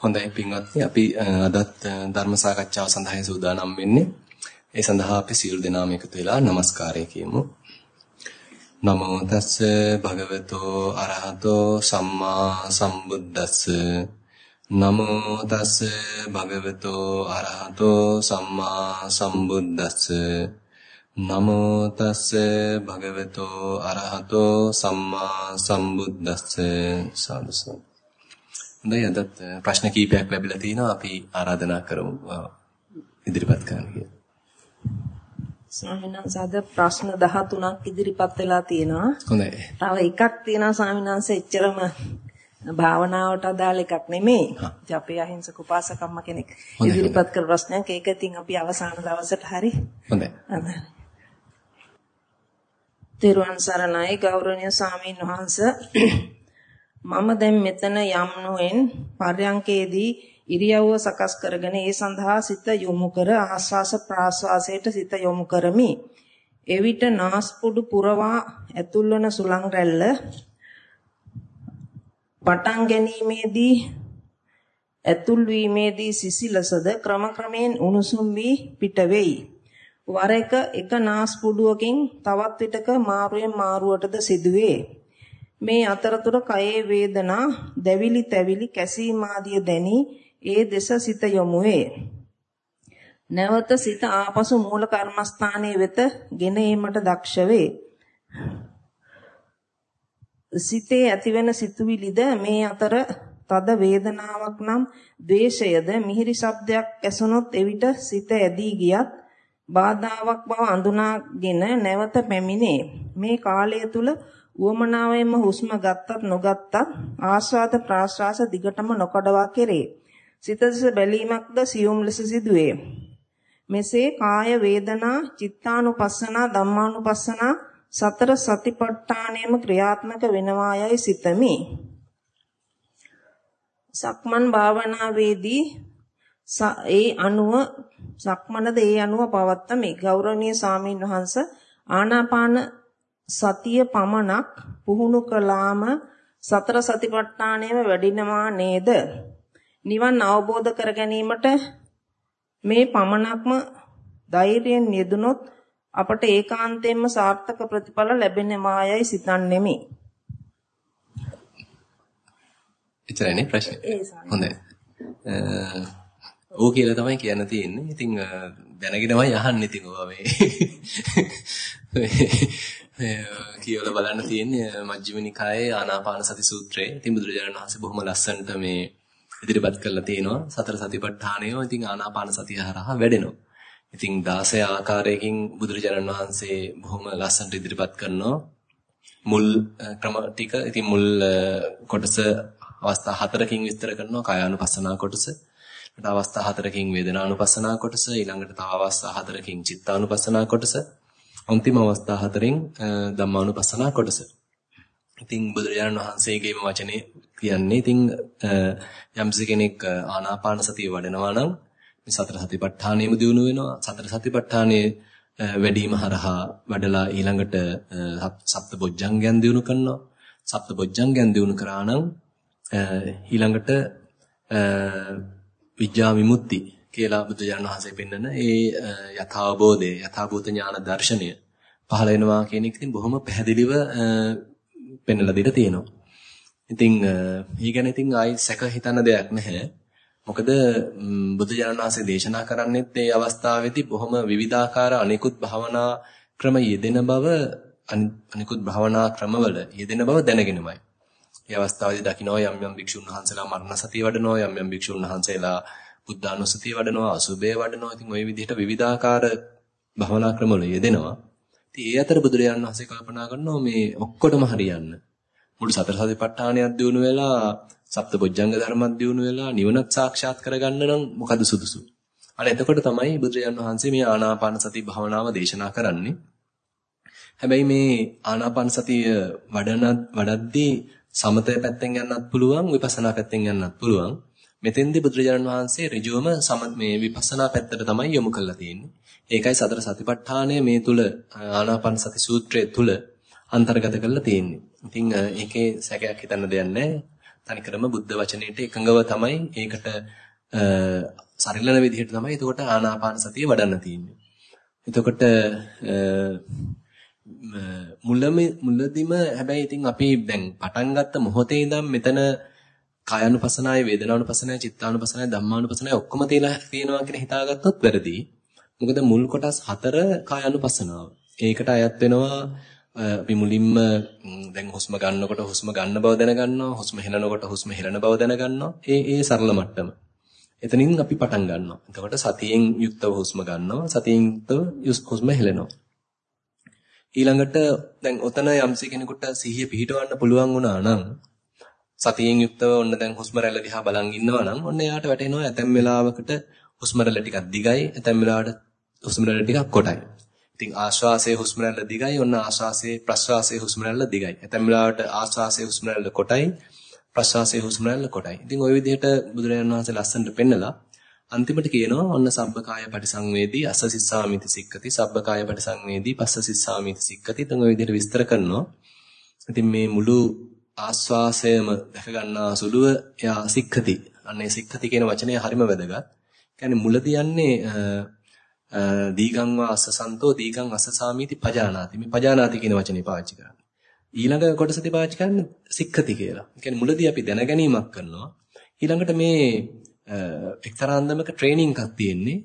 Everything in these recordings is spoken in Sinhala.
හොඳයි පින්වත්නි අපි අදත් ධර්ම සාකච්ඡාව සඳහා සූදානම් වෙන්නේ. ඒ සඳහා අපි සියලු දෙනාම එකතු වෙලා নমස්කාරය කියමු. නමෝ තස්ස භගවතෝ අරහතෝ සම්මා සම්බුද්දස්ස. නමෝ තස්ස භගවතෝ අරහතෝ සම්මා සම්බුද්දස්ස. නමෝ තස්ස භගවතෝ අරහතෝ සම්මා සම්බුද්දස්ස. සාදුසෝ හොඳයි අදත් ප්‍රශ්න කීපයක් ලැබිලා තිනවා අපි ආරාධනා කරමු ඉදිරිපත් කරන්න කියලා. ස්වාමීන් වහන්සේ අද ප්‍රශ්න 13ක් ඉදිරිපත් වෙලා තියෙනවා. හොඳයි. තව එකක් තියෙනවා ස්වාමීන් වහන්සේ එච්චරම භාවනාවට අදාළ එකක් නෙමෙයි. අපේ අහිංසක උපාසකම්ම කෙනෙක් ඉදිරිපත් කළ ප්‍රශ්නයක්. ඒක ඉතින් අපි අවසාන දවසට හරි. හොඳයි. තෙරුවන් සරණයි ගෞරවනීය ස්වාමීන් වහන්සේ මම දැන් මෙතන යම් නොෙන් පර්යංකේදී ඉරියව්ව සකස් කරගෙන ඒ සඳහා සිත යොමු කර ආස්වාස ප්‍රාස්වාසයට සිත යොමු කරමි. එවිට නාස්පුඩු පුරවා ඇතුල්වන සුලං රැල්ල පටන් ගැනීමේදී ඇතුල් වීමේදී සිසිලසද ක්‍රමක්‍රමයෙන් උණුසුම් වී පිට වෙයි. වර එක එක නාස්පුඩුවකින් තවත් විටක මාරුවෙන් මාරුවටද සිදුවේ. මේ අතරතුර කයේ වේදනා, දැවිලි තැවිලි, කැසීම ආදිය දැනි ඒ දෙස සිත යොමු වේ. නැවත සිත ආපසු මූල කර්මස්ථානයේ වෙත ගෙන ඒමට දක්ෂ වේ. සිතේ ඇතිවෙන සිතුවිලිද මේ අතර තද වේදනාවක් නම් ද්වේෂයද මිහිරි ශබ්දයක් ඇසුනොත් එවිට සිත ඇදී ගියත් බාධාවක් බව අඳුනාගෙන නැවත පැමිණේ. මේ කාලය තුල උවමනාවෙන්ම හුස්ම ගත්තත් නොගත්තත් ආස්වාද ප්‍රාශ්වාස දිගටම නොකඩවා කෙරේ. සිත දෙස බැලීමක්ද සියුම් ලෙස සිදුවේ. මෙසේ කාය වේදනා චිත්තානුපස්සනා ධම්මානුපස්සනා සතර සතිපට්ඨානයම ක්‍රියාත්මක වෙනවා යයි සිතමි. සක්මන් භාවනාවේදී ඒ අනුව සක්මනද ඒ අනුව පවත්තමි. ගෞරවනීය සාමීන් වහන්ස ආනාපාන සතිය පමණක් පුහුණු කළාම සතර සතිපට්ඨානයම වැඩිනවා නේද? නිවන් අවබෝධ කර ගැනීමට මේ පමණක්ම ධෛර්යයෙන් යෙදුනොත් අපට ඒකාන්තයෙන්ම සාර්ථක ප්‍රතිඵල ලැබෙනවායයි සිතන්නෙමි. එතරම්නේ ප්‍රශ්නේ. හොඳයි. ඕක කියලා තමයි කියන්න තියෙන්නේ. ඉතින් දැනගෙනමයි අහන්නේ ඉතින් ඔවා මේ. කියවල බලන්න තියෙන්නේ මජ්ක්‍ධිම නිකායේ ආනාපාන සති සූත්‍රයේ. ඉතින් බුදුරජාණන් වහන්සේ බොහොම ලස්සනට මේ ඉදිරිපත් කරලා තියෙනවා. සතර සතිපට්ඨානය ඉතින් ආනාපාන සතිය හරහා වැඩෙනවා. ඉතින් 16 ආකාරයකින් බුදුරජාණන් වහන්සේ බොහොම ලස්සනට ඉදිරිපත් කරනවා. මුල් ක්‍රම ටික ඉතින් මුල් කොටස අවස්ථා හතරකින් විස්තර කරනවා කායානුපස්සනා කොටස. ඊට අවස්ථා හතරකින් වේදනානුපස්සනා කොටස, ඊළඟට තව අවස්ථා හතරකින් චිත්තානුපස්සනා කොටස, අන්තිම අවස්ථා හතරෙන් ධම්මානුපස්සනා කොටස. ඉතින් බුදුරජාණන් වහන්සේගේම වචනේ කියන්නේ ඉතින් යම්සි කෙනෙක් ආනාපාන සතිය වඩනවා නම් මේ සතර සතිපට්ඨානෙම දිනු වෙනවා. සතර සතිපට්ඨානයේ වැඩිම හරහා වඩලා ඊළඟට සප්ත බොජ්ජංගයන් දිනු කරනවා. සප්ත බොජ්ජංගයන් දිනු කරා නම් ඊළඟට විඥා විමුක්ති කියලා බුදුරජාණන් වහන්සේ පෙන්නන ඒ යථාබෝධය යථාභූත ඥාන දර්ශනය පහළ වෙනවා කියන එක ඉතින් බොහොම පැහැදිලිව පෙන්වලා දීලා තියෙනවා. ඉතින් ඊ ගැන ඉතින් ආයි සැක හිතන්න දෙයක් නැහැ. මොකද බුදුරජාණන් වහන්සේ දේශනා කරන්නේත් මේ අවස්ථාවේදී බොහොම විවිධාකාර අනිකුත් භවනා ක්‍රම යෙදෙන බව අනිකුත් භවනා ක්‍රමවල යෙදෙන බව දැනගෙනමයි. මේ අවස්ථාවේදී දකින්න යම් යම් භික්ෂුන් වහන්සේලා මරණ සතිය වඩනවා යම් යම් භික්ෂුන් වහන්සේලා බුද්ධානුස්සතිය වඩනවා අසුබය වඩනවා. ඉතින් ওই විදිහට විවිධාකාර භවනා ක්‍රමවල යෙදෙනවා. ඉතින් ඒ අතර බුදුරජාණන් වහන්සේ කල්පනා කරනවා මේ ඔක්කොටම හරියන්න. මුළු සතර සතිපට්ඨානයක් දිනු වෙලා සප්තබොජ්ජංග ධර්මයක් දිනු වෙලා නිවනත් සාක්ෂාත් කරගන්න නම් මොකද සුදුසු? අන්න එතකොට තමයි බුදුරජාණන් වහන්සේ මේ ආනාපාන සති භාවනාව දේශනා කරන්නේ. හැබැයි මේ ආනාපාන සතිය වඩන වඩද්දී සමතය පැත්තෙන් යන්නත් පුළුවන් විපස්සනා පැත්තෙන් යන්නත් පුළුවන්. මෙතෙන්දී බුදුරජාණන් වහන්සේ ඍජුවම සම මේ විපස්සනා පැත්තට තමයි යොමු කරලා තියෙන්නේ. ඒකයි සතර සතිපට්ඨානය මේ තුල ආනාපාන සති සූත්‍රයේ තුල අන්තර්ගත කරලා තියෙන්නේ. ඉතින් ඒකේ සැකයක් හිතන්න දෙයක් නැහැ. තනිකරම බුද්ධ වචනයට එකඟව තමයි ඒකට සරිලන විදිහට තමයි එතකොට ආනාපාන සතිය වඩන්න තියෙන්නේ. එතකොට මුලම මුලදිම හැබැයි ඉතින් අපි දැන් පටන් ගත්ත මොහොතේ ඉඳන් මෙතන කායानुපසනාය වේදනානුපසනාය චිත්තානුපසනාය ධම්මානුපසනාය ඔක්කොම තියලා තියෙනවා කියලා හිතාගත්තොත් වැරදි. මොකද මුල් කොටස් හතර කායानुපසනාව. ඒකට අයත් වෙනවා අපි මුලින්ම දැන් හුස්ම ගන්නකොට හුස්ම ගන්න බව දැනගන්නවා හුස්ම හෙලනකොට හුස්ම හෙලන බව දැනගන්නවා ඒ ඒ සරල මට්ටම. එතනින් අපි පටන් ගන්නවා. එතකොට සතියෙන් යුක්තව හුස්ම ගන්නවා සතියෙන් යුක්තව හුස්ම හෙලනවා. ඊළඟට දැන් ඔතන යම්සි කෙනෙකුට සිහිය පිහිටවන්න පුළුවන් වුණා නම් සතියෙන් යුක්තව ඔන්න දැන් හුස්ම රැල්ල දිහා බලන් ඉන්නවා නම් ඔන්න එයාට වැටෙනවා ඇතැම් වෙලාවකට හුස්ම රැල්ල ටිකක් දිගයි ඇතැම් වෙලාවට හුස්ම රැල්ල ටිකක් කොටයි. ඉතින් ආශ්වාසයේ හුස්ම රැල්ල දිගයි ඔන්න ආශ්වාසයේ ප්‍රශ්වාසයේ හුස්ම රැල්ල දිගයි. ඇතැම් වෙලාවට ආශ්වාසයේ හුස්ම රැල්ල කොටයි ප්‍රශ්වාසයේ හුස්ම රැල්ල කොටයි. ඉතින් ওই විදිහට බුදුරජාණන් වහන්සේ ලස්සනට පෙන්නලා අන්තිමට කියනවා ඔන්න සබ්බකාය පරිසංවේදී අස්ස සිස්සාමිති සික්කති සබ්බකාය පරිසංවේදී පස්ස සිස්සාමිති සික්කති. ඉතින් ওই විදිහට විස්තර කරනවා. ඉතින් මේ මුළු ආස්වාසයම දැක ගන්නා සුළුව එයා සික්ඛති. අන්නේ සික්ඛති කියන වචනය හරිම වැදගත්. කියන්නේ මුලදී යන්නේ දීගං වා අස්සසන්තෝ දීගං අස්සසාමීති පජානාති. මේ පජානාති කියන වචනේ පාවිච්චි කරන්නේ. ඊළඟ කොටසදී පාවිච්චි කරන්නේ සික්ඛති කියලා. කියන්නේ මුලදී අපි දැනගැනීමක් කරනවා. ඊළඟට මේ එක්තරා අන්දමක ට්‍රේනින් එකක් තියෙන්නේ.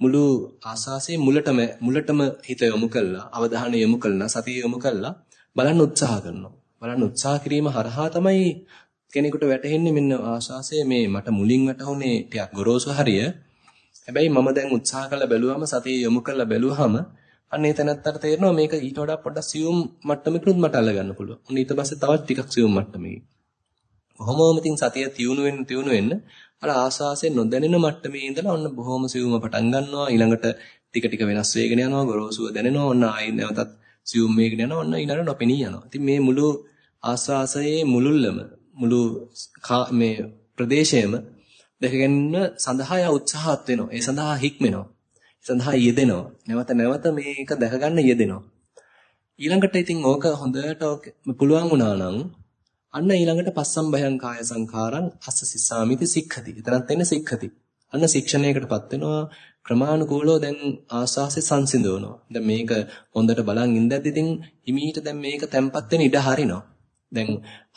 මුළු ආස්වාසයේ මුලටම මුලටම හිත යොමු කළා, අවධානය යොමු කළා, සතිය යොමු කළා බලන්න උත්සාහ කරනවා. බලන්න උත්සාහ කිරීම හරහා තමයි කෙනෙකුට වැටහෙන්නේ මෙන්න ආශාසය මේ මට මුලින් වැටහුනේ ටිකක් ගොරෝසු හරිය. හැබැයි මම දැන් උත්සාහ කරලා බැලුවාම සතිය යොමු කරලා බැලුවාම අන්න ඒ තැනත්තට තේරෙනවා මේක ඊට වඩා පොඩ්ඩක් සියුම් මට්ටමකිනුත් මට අල්ලගන්න පුළුවන්. උන් ඊට පස්සේ තවත් ටිකක් සියුම් මට්ටමකින්. කොහොමම ඉතින් සතිය තියුණු වෙන්න තියුණු වෙන්න අර ආශාසයෙන් නොදැනෙන මට්ටමේ ඉඳලා ඔන්න බොහොම සියුම පටන් ගන්නවා. ඊළඟට ටික ටික වෙනස් වෙගෙන යනවා. ගොරෝසුව දැනෙනවා. ඔන්න ආයි නැවතත් සියුම් වේගෙන යනවා. ඔන්න ඊළඟට නොපෙනී යනවා. ඉතින් මේ මුළු ආස්වාසයේ මුලුල්ලම මුළු මේ ප්‍රදේශයම දැකගන්න සඳහා යා උත්සාහත් වෙනවා. ඒ සඳහා හික්මෙනවා. ඒ සඳහා යෙදෙනවා. නැවත නැවත මේක දැකගන්න යෙදෙනවා. ඊළඟට ඉතින් ඕක හොඳට පුළුවන් වුණා නම් අන්න ඊළඟට පස්සම් භයං කාය සංඛාරං අස්ස සිස්සාමිති සික්ඛති. එතනත් එන්නේ සික්ඛති. අන්න ශික්ෂණයකටපත් වෙනවා ක්‍රමානුකූලව දැන් ආස්වාසේ සංසිඳවනවා. දැන් මේක හොඳට බලන් ඉඳද්දි ඉතින් හිමීට දැන් මේක තැම්පත් වෙන ඉඩ හරිනවා. දැන්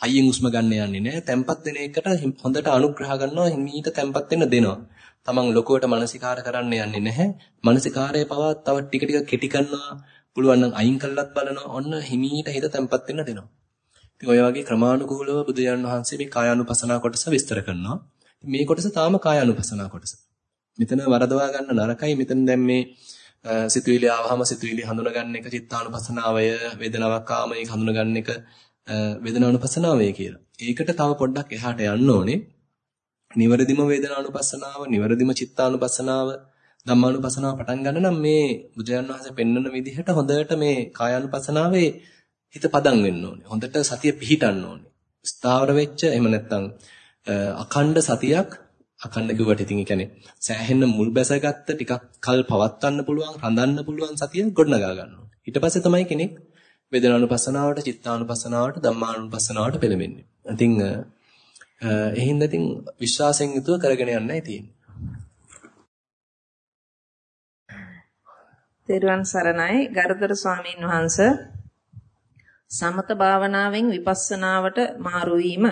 හයියෙන් උස්ම ගන්න යන්නේ නැහැ. තැම්පත් වෙන එකට හොඳට අනුග්‍රහ කරනවා හිමීට තැම්පත් වෙන්න දෙනවා. තමන් ලොකුවට මානසිකාර කරන්න යන්නේ නැහැ. මානසිකාරය පවා තව ටික ටික කෙටි කරනවා. පුළුවන් නම් අයින් කළත් බලනවා. ඔන්න හිමීට හිත තැම්පත් වෙන්න දෙනවා. ඉතින් ඔය වගේ ක්‍රමානුකූලව බුදුරජාණන් වහන්සේ මේ කායානුපසනාව කොටස විස්තර කරනවා. මේ කොටස තාම කායානුපසනාව කොටස. මෙතන වරදවා ගන්න නරකයි. මෙතන දැන් මේ සිතුවිලි ආවහම සිතුවිලි හඳුනගන්න එක චිත්තානුපසනාවය වේදනාවක් ආවම ඒක හඳුනගන්න එක වේදනානුපසනාවේ කියලා. ඒකට තව පොඩ්ඩක් එහාට යන්න ඕනේ. නිවරදිම වේදනානුපසනාව, නිවරදිම චිත්තානුපසනාව, ධම්මානුපසනාව පටන් ගන්න නම් මේ බුදුන් වහන්සේ පෙන්වන විදිහට හොඳට මේ කායානුපසනාවේ හිත පදම් වෙන්න ඕනේ. හොඳට සතිය පිහිටන්න ඕනේ. ස්ථාවර වෙච්ච එහෙම නැත්නම් අඛණ්ඩ සතියක් අඛණ්ඩ කිව්වට ඉතින් ඒ කියන්නේ සෑහෙන්න මුල් බැසගත්ත ටිකක් කල් පවත්වන්න පුළුවන්, රඳන්න පුළුවන් සතිය ගොඩනගා ගන්න ඕනේ. ඊට පස්සේ තමයි කෙනෙක් වේදනානුපස්සනාවට, චිත්තානුපස්සනාවට, ධම්මානුපස්සනාවට පෙළඹෙන්නේ. ඉතින් ඒ හින්දා ඉතින් විශ්වාසයෙන් යුතුව කරගෙන යන්නයි තියෙන්නේ. තෙරුවන් සරණයි ගරුතර ස්වාමීන් වහන්ස සමත භාවනාවෙන් විපස්සනාවට මාරු වීම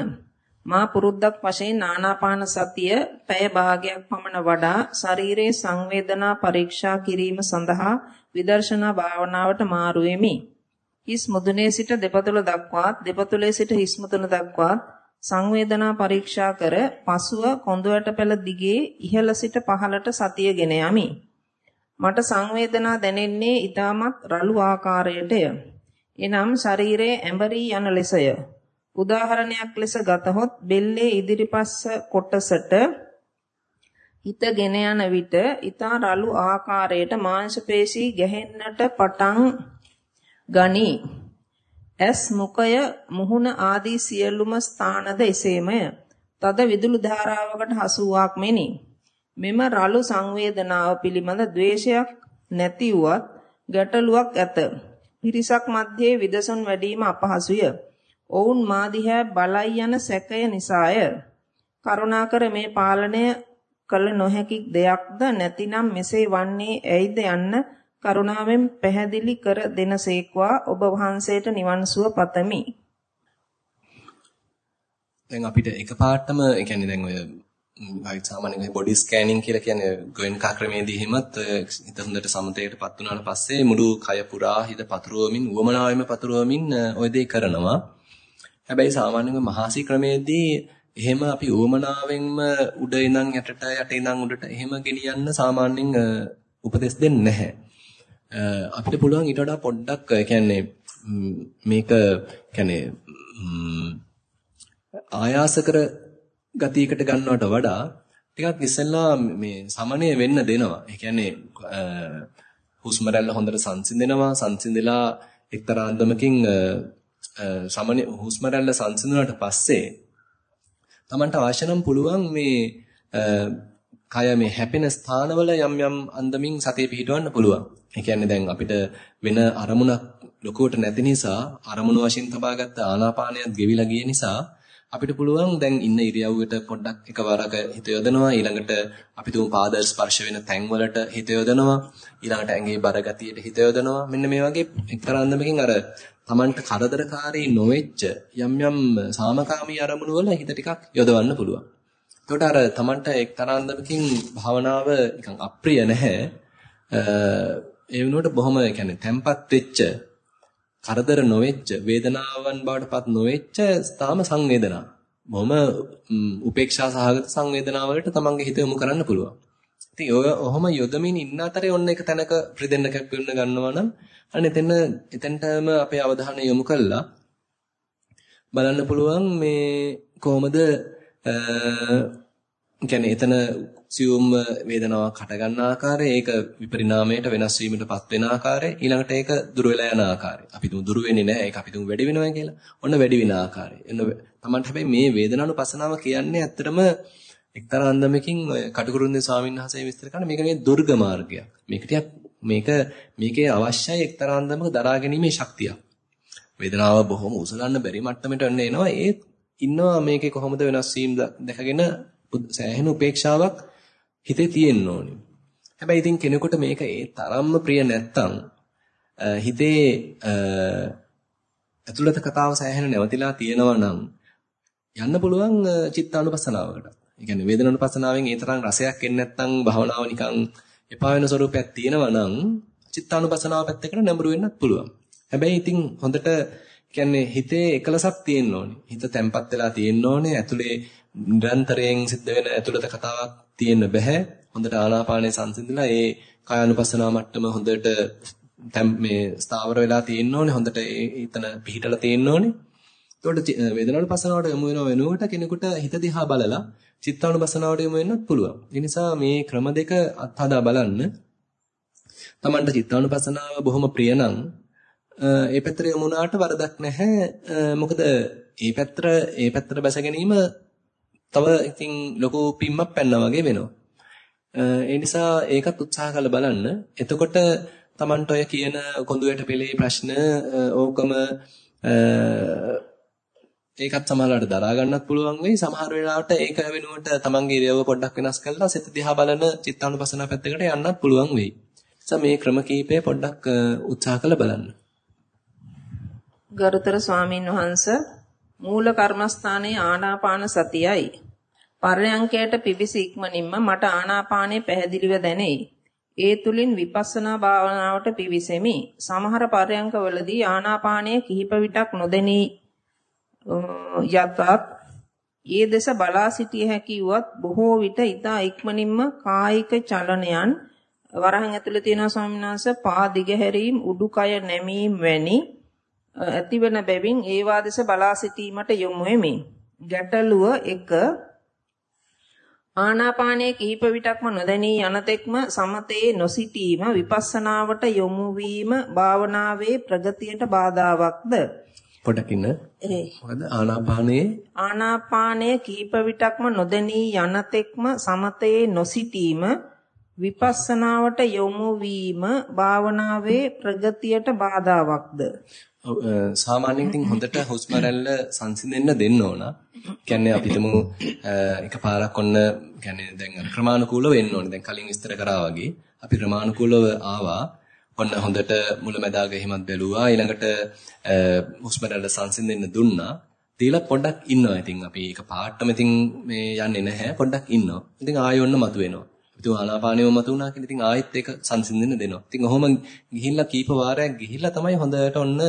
මා පුරුද්දක් වශයෙන් ආනාපාන සතිය පැය භාගයක් පමණ වඩා ශරීරයේ සංවේදනා පරීක්ෂා කිරීම සඳහා විදර්ශනා භාවනාවට මාරු වෙමි. හිස් මුදුනේ සිට දෙපතුල දක්වාත් දෙපතුලේ සිට හිස් මුදුන දක්වාත් සංවේදනා පරීක්ෂා කර පසුව කොඳුයට පෙළ දිගේ ඉහළ සිට පහළට සතියගෙන යමි. මට සංවේදනා දැනෙන්නේ ඊටමත් රළු ආකාරයටය. එනම් ශරීරයේ ඇඹරී යන ලෙසය. උදාහරණයක් ලෙස ගතහොත් බෙල්ලේ ඉදිරිපස්ස කොටසට හිතගෙන යන විට ඊතා රළු ආකාරයට මාංශ පේශී ගැහෙන්නට පටන් ගනී. ඇස් මුඛය මුහුණ ආදී සියලුම ස්ථානද එසේමය. තද විදුලි ධාරාවකට හසුවක් මෙනි. මෙම රළු සංවේදනාව පිළිබඳ ද්වේෂයක් නැති වුවත් ගැටලුවක් ඇත. පිරිසක් මැද්දේ විදසුන් වැඩිම අපහසුය. ඔවුන් මා දිහා බලයි යන සැකය නිසාය. කරුණාකර මේ පාලනය කළ නොහැකි දෙයක්ද නැතිනම් මෙසේ වන්නේ ඇයිද යන්න කරුණාවෙන් පැහැදිලි කර දෙනසේක්වා ඔබ වහන්සේට නිවන් සුව පතමි. දැන් අපිට එකපාරටම ඒ කියන්නේ දැන් ඔය අයි සාමාන්‍යයෙන් බොඩි ස්කෑනින් කියලා කියන්නේ ගෝයන්කා ක්‍රමේදී හිමත් හිත හොඳට සමතේටපත් වුණාට පස්සේ මුළු කය පුරා හිත පතුරවමින් උවමනාවෙම පතුරවමින් ওই දේ කරනවා. හැබැයි සාමාන්‍යයෙන් මහාසී ක්‍රමේදී එහෙම අපි උවමනාවෙන්ම උඩ ඉඳන් යටට යට ඉඳන් උඩට එහෙම ගෙනියන්න සාමාන්‍යයෙන් උපදෙස් දෙන්නේ නැහැ. අපිට පුළුවන් ඊට වඩා පොඩ්ඩක් කියන්නේ මේක කියන්නේ ආයාස කර ගතියකට ගන්නවට වඩා ටිකක් ඉස්සෙල්ලා මේ සමනය වෙන්න දෙනවා. ඒ කියන්නේ හුස්ම රැල්ල හොඳට සංසිඳෙනවා. සංසිඳලා එක්තරා අන්දමකින් සමනය හුස්ම රැල්ල සංසිඳුණාට පස්සේ Tamanට අවශ්‍ය නම් පුළුවන් මේ කය මේ හැපෙන ස්ථානවල යම් යම් අන්දමින් සතිය පිහිටවන්න පුළුවන්. ඒ කියන්නේ දැන් අපිට වෙන අරමුණක් ලොකුවට නැති නිසා අරමුණු වශයෙන් තබාගත්ත ආනාපානයත් ගෙවිලා ගිය නිසා අපිට පුළුවන් දැන් ඉන්න ඉරියව්වට පොඩ්ඩක් එකවරක හිත යොදනවා. ඊළඟට අපි තුමු පාද ස්පර්ශ වෙන තැන් වලට හිත යොදනවා. ඊළඟට ඇඟේ බර ගතියට හිත යොදනවා. මෙන්න මේ වගේ එක්තරා අන්දමකින් අර Tamanට කරදරකාරී නොවෙච්ච යම් යම් සාමකාමී අරමුණු වල හිත ටිකක් යොදවන්න පුළුවන්. එතකොට අර Tamanට එක්තරා අන්දමකින් භාවනාව නිකන් අප්‍රිය නැහැ. ඒ වෙනුවට බොහොම يعني තැම්පත් වෙච්ච කරදර නොවෙච්ච වේදනාවන් බවටපත් නොවෙච්ච තාම සංවේදනා. බොහොම උපේක්ෂා සහගත සංවේදනාවලට තමන්ගේ හිත යොමු කරන්න පුළුවන්. ඉතින් ඔය ඔහොම යොදමින් ඉන්න අතරේ ඔන්න එක තැනක ප්‍රිදෙන්න කැපෙන්න ගන්නවා නම් අන්න එතන එතනටම අපේ අවධානය යොමු කළා. බලන්න පුළුවන් මේ කොහොමද කියන්නේ එතන සියුම් වේදනාවක් හට ගන්න ආකාරය ඒක විපරිණාමයට වෙනස් වීමටපත් වෙන ආකාරය ඊළඟට ඒක දුර වෙලා යන ආකාරය. අපි තුමු දුර වෙන්නේ නැහැ ඒක අපි තුමු වැඩි වෙනවා කියලා. ඔන්න වැඩි වෙන ආකාරය. එන්න තමන්ට හැබැයි මේ වේදනානුපසනාව කියන්නේ ඇත්තටම එක්තරා අන්දමකින් ඔය කටුකුරුන්දේ ස්වාමීන් වහන්සේ විස්තර කරන මේක නේ දුර්ග මාර්ගයක් මේක ටිකක් මේක මේකේ අවශ්‍යයි එක්තරා අන්දමක දරා ගැනීමේ ශක්තිය වේදනාව බොහොම උසලන්න බැරි මට්ටමට එන්න එනවා ඒ ඉන්නවා මේකේ කොහොමද වෙනස් වීම දැකගෙන සෑහෙන උපේක්ෂාවක් හිතේ තියෙන්න ඕනේ. හැබැයි ඉතින් කෙනෙකුට මේක ඒ තරම්ම ප්‍රිය නැත්තම් හිතේ ඇතුළත කතාව සෑහෙන නැවතිලා තියෙනවා නම් යන්න පුළුවන් චිත්තානුපස්සනාවකට. ඒ කියන්නේ වේදනානුපස්සනාවෙන් ඒ තරම් රසයක් එන්නේ නැත්නම් භවනාව නිකන් එපා වෙන ස්වරූපයක් තියෙනවා නම් චිත්තානුපස්සනාව පැත්තකට නැඹුරු වෙන්නත් පුළුවන්. හැබැයි ඉතින් හොඳට කියන්නේ හිතේ එකලසක් තියෙන්න ඕනේ. හිත තැම්පත් වෙලා තියෙන්න ඕනේ. ඇතුලේ නිරන්තරයෙන් සිද්ධ වෙන ඇතුළත කතාවක් තියෙන්න බෑ. හොඳට ආනාපානය සංසිඳිලා ඒ කායानुපස්සනාව මට්ටම හොඳට මේ ස්ථාවර වෙලා තියෙන්න ඕනේ. හොඳට එතන පිහිටලා තියෙන්න ඕනේ. එතකොට වේදනානුපස්සනාවට යොමු වෙනව වෙනුවට කෙනෙකුට හිත දිහා බලලා චිත්තානුපස්සනාවට යොමු වෙන්නත් පුළුවන්. ඒ නිසා මේ ක්‍රම දෙක අත්හදා බලන්න. Tamanට චිත්තානුපස්සනාව බොහොම ප්‍රිය නම් ඒ පැත්තට යමුනාට වරදක් නැහැ. මොකද ඒ පැත්තට ඒ පැත්තට බැස ගැනීම තව ඉතින් ලොකු පිම්මක් පැන්නා වගේ වෙනවා. ඒ නිසා ඒකත් උත්සාහ කරලා බලන්න. එතකොට Tamanට ඔය කියන කොඳුයට පෙළේ ප්‍රශ්න ඕකම ඒකත් සමහරවිට දරා ගන්නත් පුළුවන් වෙයි. සමහර වෙලාවට ඒක වෙනුවට Tamanගේ ඉරියව්ව පොඩ්ඩක් වෙනස් කරලා සිත දිහා බලන චිත්තානුපසන පැත්තකට යන්නත් පුළුවන් වෙයි. නිසා මේ ක්‍රම කීපය පොඩ්ඩක් උත්සාහ කරලා බලන්න. ගරුතර ස්වාමින් වහන්සේ මූල කර්මස්ථානයේ ආනාපාන සතියයි. පර්යංකයට පිවිසි ඉක්මනින්ම මට ආනාපානය පැහැදිලිව දැනේ. ඒ තුලින් විපස්සනා භාවනාවට පිවිසෙමි. සමහර පර්යංකවලදී ආනාපානය කිහිප විටක් නොදෙනී යතත් ඒ දෙස බලා සිටිය හැකි වුවත් බොහෝ විට ඊතා ඉක්මනින්ම කායික චලනයන් වරහන් ඇතුළේ තියෙන ස්වාමීන් වහන්සේ පා දිගහැරීම් උඩුකය නැමීම් වැනි ඇතිවන බැවින් ඒවා දෙස බලා සිටීමට යොමු වෙමි. ගැටලුව 1 ආනාපානයේ කිහිප විටක්ම නොදැනී යනතෙක්ම සමතේ නොසිටීම විපස්සනාවට යොමු වීම භාවනාවේ ප්‍රගතියට බාධාවත්ද? පොඩක් ඉන්න. මොකද ආනාපානයේ ආනාපානයේ කිහිප විටක්ම නොදැනී යනතෙක්ම සමතේ නොසිටීම විපස්සනාවට යොමු වීම භාවනාවේ ප්‍රගතියට බාධාවත්ද? සාමාන්‍යයෙන් ඉතින් හොඳට හුස්ම රැල්ල සංසිඳෙන්න දෙන්න ඕන. කියන්නේ අපි හිතමු එකපාරක් ඔන්න කියන්නේ දැන් ක්‍රමානුකූලව වෙන්න ඕනේ. දැන් කලින් විස්තර කරා වගේ අපි ක්‍රමානුකූලව ආවා. ඔන්න හොඳට මුලැමැදාග එහෙමත් බැලුවා. ඊළඟට හුස්ම රැල්ල සංසිඳෙන්න දුන්නා. දීලා පොඩ්ඩක් ඉන්නවා. ඉතින් අපි එක පාටම ඉතින් මේ යන්නේ නැහැ. පොඩ්ඩක් ඉන්නවා. ඉතින් ආයෙ ඔන්න මතුවෙනවා. ඉතින් ආනාපානියම මතුණා කියලා ඉතින් ආයෙත් ඒක සංසිඳෙන්න දෙනවා. ඉතින් ඔහොම ගිහිල්ලා කීප වාරයක් ගිහිල්ලා තමයි හොඳට ඔන්න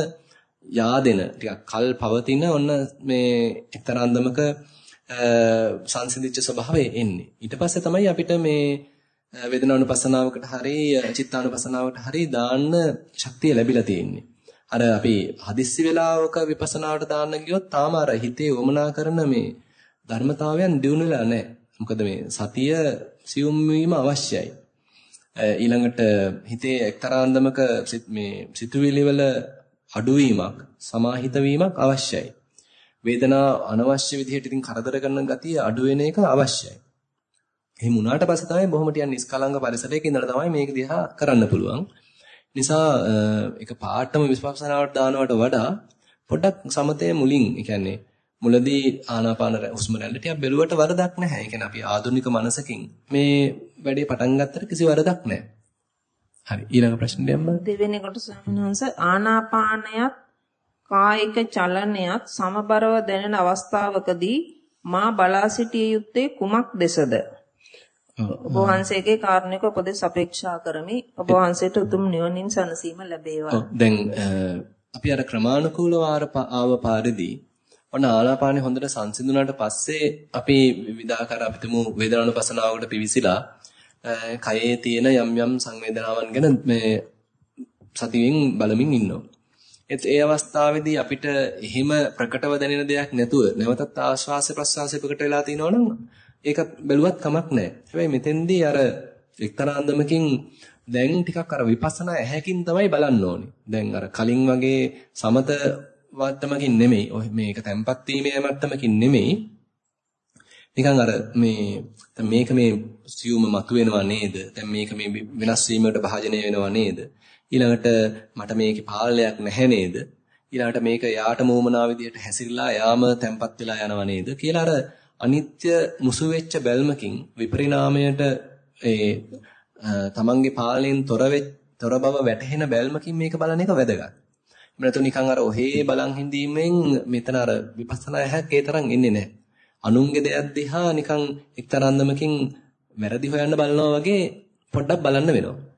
yaadෙන ටිකක් කල් පවතින ඔන්න මේ එක්තරා අන්දමක සංසිඳිච්ච ස්වභාවය එන්නේ. ඊට පස්සේ තමයි අපිට මේ වේදනානුපස්සනාවකට හරි චිත්තානුපස්සනාවකට හරි දාන්න ශක්තිය ලැබිලා තියෙන්නේ. අර අපි හදිස්සි වෙලාවක විපස්සනාවට දාන්න ගියොත් තාම අර හිතේ වමනා කරන මේ ධර්මතාවයන් දිනු වෙලා නැහැ. මොකද මේ සතිය සියුම් වීම අවශ්‍යයි. ඊළඟට හිතේ එක්තරා අන්දමක මේ සිතුවිලි වල අඩුවීමක් සමාහිත වීමක් අවශ්‍යයි. වේදනා අනවශ්‍ය විදිහට ඉතින් කරදර කරන ගතිය අඩු වෙන එක අවශ්‍යයි. එහෙම වුණාට පස්සේ තමයි බොහොම ටිකක් නිස්කලංක පරිසරයක ඉඳලා තමයි මේක දිහා කරන්න පුළුවන්. නිසා ඒක පාටම විස්පස්සනාවට දානවට වඩා පොඩ්ඩක් සමතේ මුලින්, ඒ කියන්නේ මුලදී ආනාපාන හුස්ම රැල්ල ටිකක් බැලුවට වරදක් නැහැ. ඒ කියන්නේ අපි ආධුනික මනසකින් මේ වැඩේ පටන් ගත්තට කිසි වරදක් නැහැ. හරි ඊළඟ ප්‍රශ්නේ යන්න. දෙවෙනි කොට ස්වාමීන් ආනාපානයත් කායික චලනයත් සමබරව දැනෙන අවස්ථාවකදී මා බලා සිටිය යුත්තේ කුමක් දෙසද? ඔබ වහන්සේගේ කාරුණික උපදෙස් අපේක්ෂා කරමි. ඔබ වහන්සේට උතුම් නිවනින් සැනසීම ලැබේවා. දැන් අපි අර ක්‍රමානුකූලව ආව පාරදී ඔන්න ආනාපානෙ හොඳට සංසිඳුණාට පස්සේ අපි විවිධාකාර අපිටම වේදනානුපසනාවකට පිවිසිලා කයේ තියෙන යම් යම් සංවේදනාවන් ගැන මේ සතියෙන් බලමින් ඉන්නවා. ඒත් ඒ අවස්ථාවේදී අපිට එහෙම ප්‍රකටව දැනෙන දෙයක් නැතුව නැවතත් ආශ්වාස ප්‍රශ්වාසය ප්‍රකට වෙලා තිනවනම් ඒක බැලුවත් කමක් නැහැ. හැබැයි මෙතෙන්දී අර එක්තරා අන්දමකින් දැන් ටිකක් අර විපස්සනා ඇහැකින් තමයි බලන්න ඕනේ. දැන් අර කලින් වගේ සමත මට්ටමකින් නෙමෙයි. ඔය මේක තැම්පත් වීමේ මට්ටමකින් නෙමෙයි. නිකන් අර මේ මේක මේ සියුම මතුවෙනවා නේද? දැන් මේක මේ වෙනස් වීමකට භාජනය වෙනවා නේද? ඊළඟට මට මේකේ පාලනයක් නැහැ නේද? ඊළඟට මේක යාට මූමනා විදියට හැසිරලා යාම තැම්පත් වෙලා යනවා නේද? කියලා අර අනිත්‍ය මුසු වෙච්ච බැල්මකින් විපරිණාමයට ඒ තමන්ගේ පාලනයෙන් තොර තොර බව වැටහෙන බැල්මකින් මේක බලන එක වැදගත්. නැතු නිකන් අර ඔහේ බලන් හිඳීමෙන් මෙතන අර විපස්සනා හැක් ඒ තරම් එන්නේ නැහැ. අනුන්ගේ දෙයක් දිහා නිකන් එක්තරාන්දමකින් වැරදි හොයන්න බලනවා වගේ පොඩ්ඩක් බලන්න වෙනවා.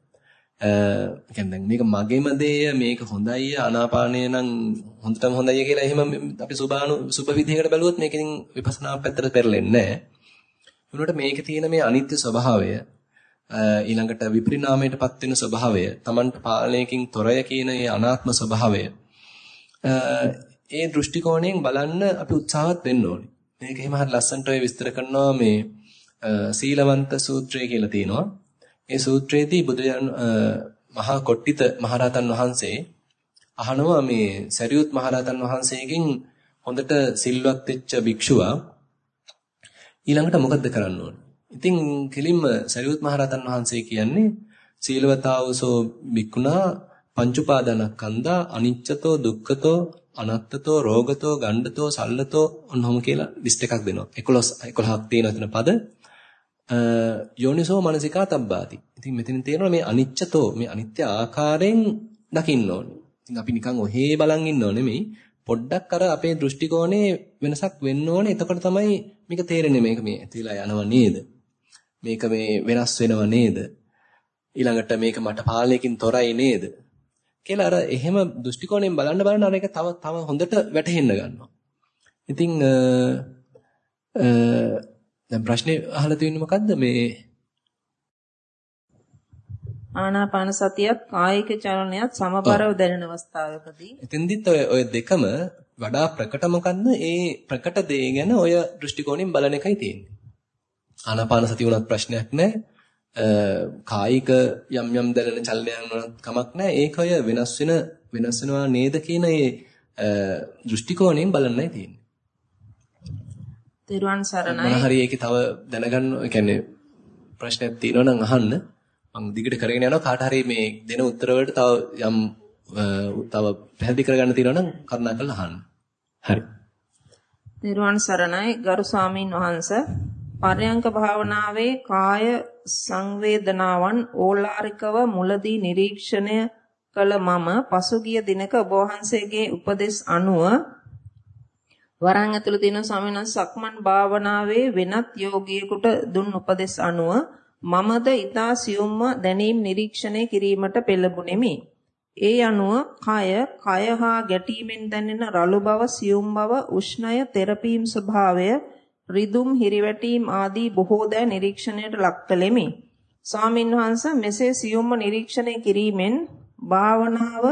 ඒ දැන් මේක මගේම දේය මේක හොඳයි ආනාපානය නම් හොඳටම හොඳයි කියලා එහෙම අපි සුභානු සුභ විදිහකට බැලුවොත් මේක ඉතින් විපස්සනා පැත්තට පෙරලෙන්නේ නැහැ. ඒනොට මේකේ තියෙන මේ අනිත්‍ය ස්වභාවය ඊළඟට විපරිණාමයටපත් වෙන ස්වභාවය, Tamanට පාලනයකින් තොරය කියන ඒ අනාත්ම ස්වභාවය. ඒ දෘෂ්ටි කෝණයෙන් බලන්න අපි උත්සාහවත් වෙන්න ඕනේ. මේක එහෙම හරි ලස්සනට ඔය විස්තර කරනවා මේ සීලවන්ත සූත්‍රය කියලා තියෙනවා. ඒ සූත්‍රයේදී බුදුරජාණන් මහා කොට්ටිත මහරහතන් වහන්සේ අහනවා මේ සරියුත් මහරහතන් වහන්සේගෙන් හොඳට සිල්වත් වෙච්ච භික්ෂුවා ඊළඟට මොකද්ද කරන්න ඕන? ඉතින් කෙලින්ම සරියුත් මහරහතන් වහන්සේ කියන්නේ සීලවතාවසෝ භික්ඛුනා පංච උපාදානස්කන්ධා අනිච්චතෝ දුක්ඛතෝ අනත්තතෝ රෝගතෝ ගණ්ඩතෝ සල්ලතෝ ඔන්නෝම කියලා ලිස්ට් එකක් දෙනවා 11 11ක් තියෙන එතන පද යෝනිසෝ මනසිකා තබ්බාති. ඉතින් මෙතන තියෙනවා මේ අනිච්චතෝ මේ අනිත්‍ය ආකාරයෙන් දකින්න ඕනේ. ඉතින් අපි නිකන් ඔහේ බලන් ඉන්නව නෙමෙයි පොඩ්ඩක් අර අපේ දෘෂ්ටි කෝණේ වෙනසක් වෙන්න ඕනේ. එතකොට තමයි මේක තේරෙන්නේ මේක මේ ඇතිලා යනව නේද? මේක මේ වෙනස් වෙනව නේද? ඊළඟට මේක මට පාලනයකින් තොරයි නේද? කියලා අර එහෙම දෘෂ්ටි කෝණයෙන් බලන්න බලන අර එක තව තව හොඳට වැටහෙන්න ගන්නවා. ඉතින් දැන් ප්‍රශ්නේ අහලා තියෙන්නේ මොකද්ද මේ ආනාපාන සතියත් කායික චලනයත් සමබරව දැනෙන අවස්ථාවකදී. එතෙන්දිත් ඔය ඔය දෙකම වඩා ප්‍රකට මොකද්ද? ඒ ප්‍රකට දේ ගැන ඔය දෘෂ්ටි කෝණයෙන් බලන එකයි තියෙන්නේ. ආනාපාන සතිය උනත් ප්‍රශ්නයක් නැහැ කායික යම් යම් දැනෙන චලනයන් උනත් කමක් නැහැ ඒක ඔය වෙනස් වෙන වෙනස් වෙනවා නේද කියන ඒ දෘෂ්ටි කෝණයෙන් බලන්නයි තියෙන්නේ තෙරුවන් සරණයි. මොන හරි ඒකේ තව දැනගන්න, ඒ කියන්නේ ප්‍රශ්නයක් තියෙනවා නම් අහන්න. මම දිගට කරගෙන යනවා කාට හරි මේ දෙන උත්තර වලට තව යම් තව පැහැදිලි කරගන්න තියෙනවා නම් කරුණාකරලා අහන්න. හරි. නිර්වාණ සරණයි ගරු ස්වාමීන් වහන්සේ පරයන්ක භාවනාවේ කාය සංවේදනාවන් ඕලාරිකව මුලදී නිරීක්ෂණය කළ මම පසුගිය දිනක ඔබ වහන්සේගේ උපදෙස් අනුව වරන් ඇතුළු තියෙන ස්වාමීන් වහන්සේ සක්මන් භාවනාවේ වෙනත් යෝගියෙකුට දුන් උපදෙස් අනුව මමද ඊතා සියුම්ව දැනීම් නිරීක්ෂණය කිරීමට පෙළඹුණෙමි. ඒ අනුව කය කය හා ගැටීමෙන් දැනෙන රළු බව සියුම් බව උෂ්ණය තෙරපීම් ස්වභාවය රිදුම් හිරිවැටීම් ආදී බොහෝ දෑ නිරීක්ෂණයට ලක් කළෙමි. ස්වාමින් වහන්සේ මෙසේ සියුම්ව නිරීක්ෂණය කිරීමෙන් භාවනාව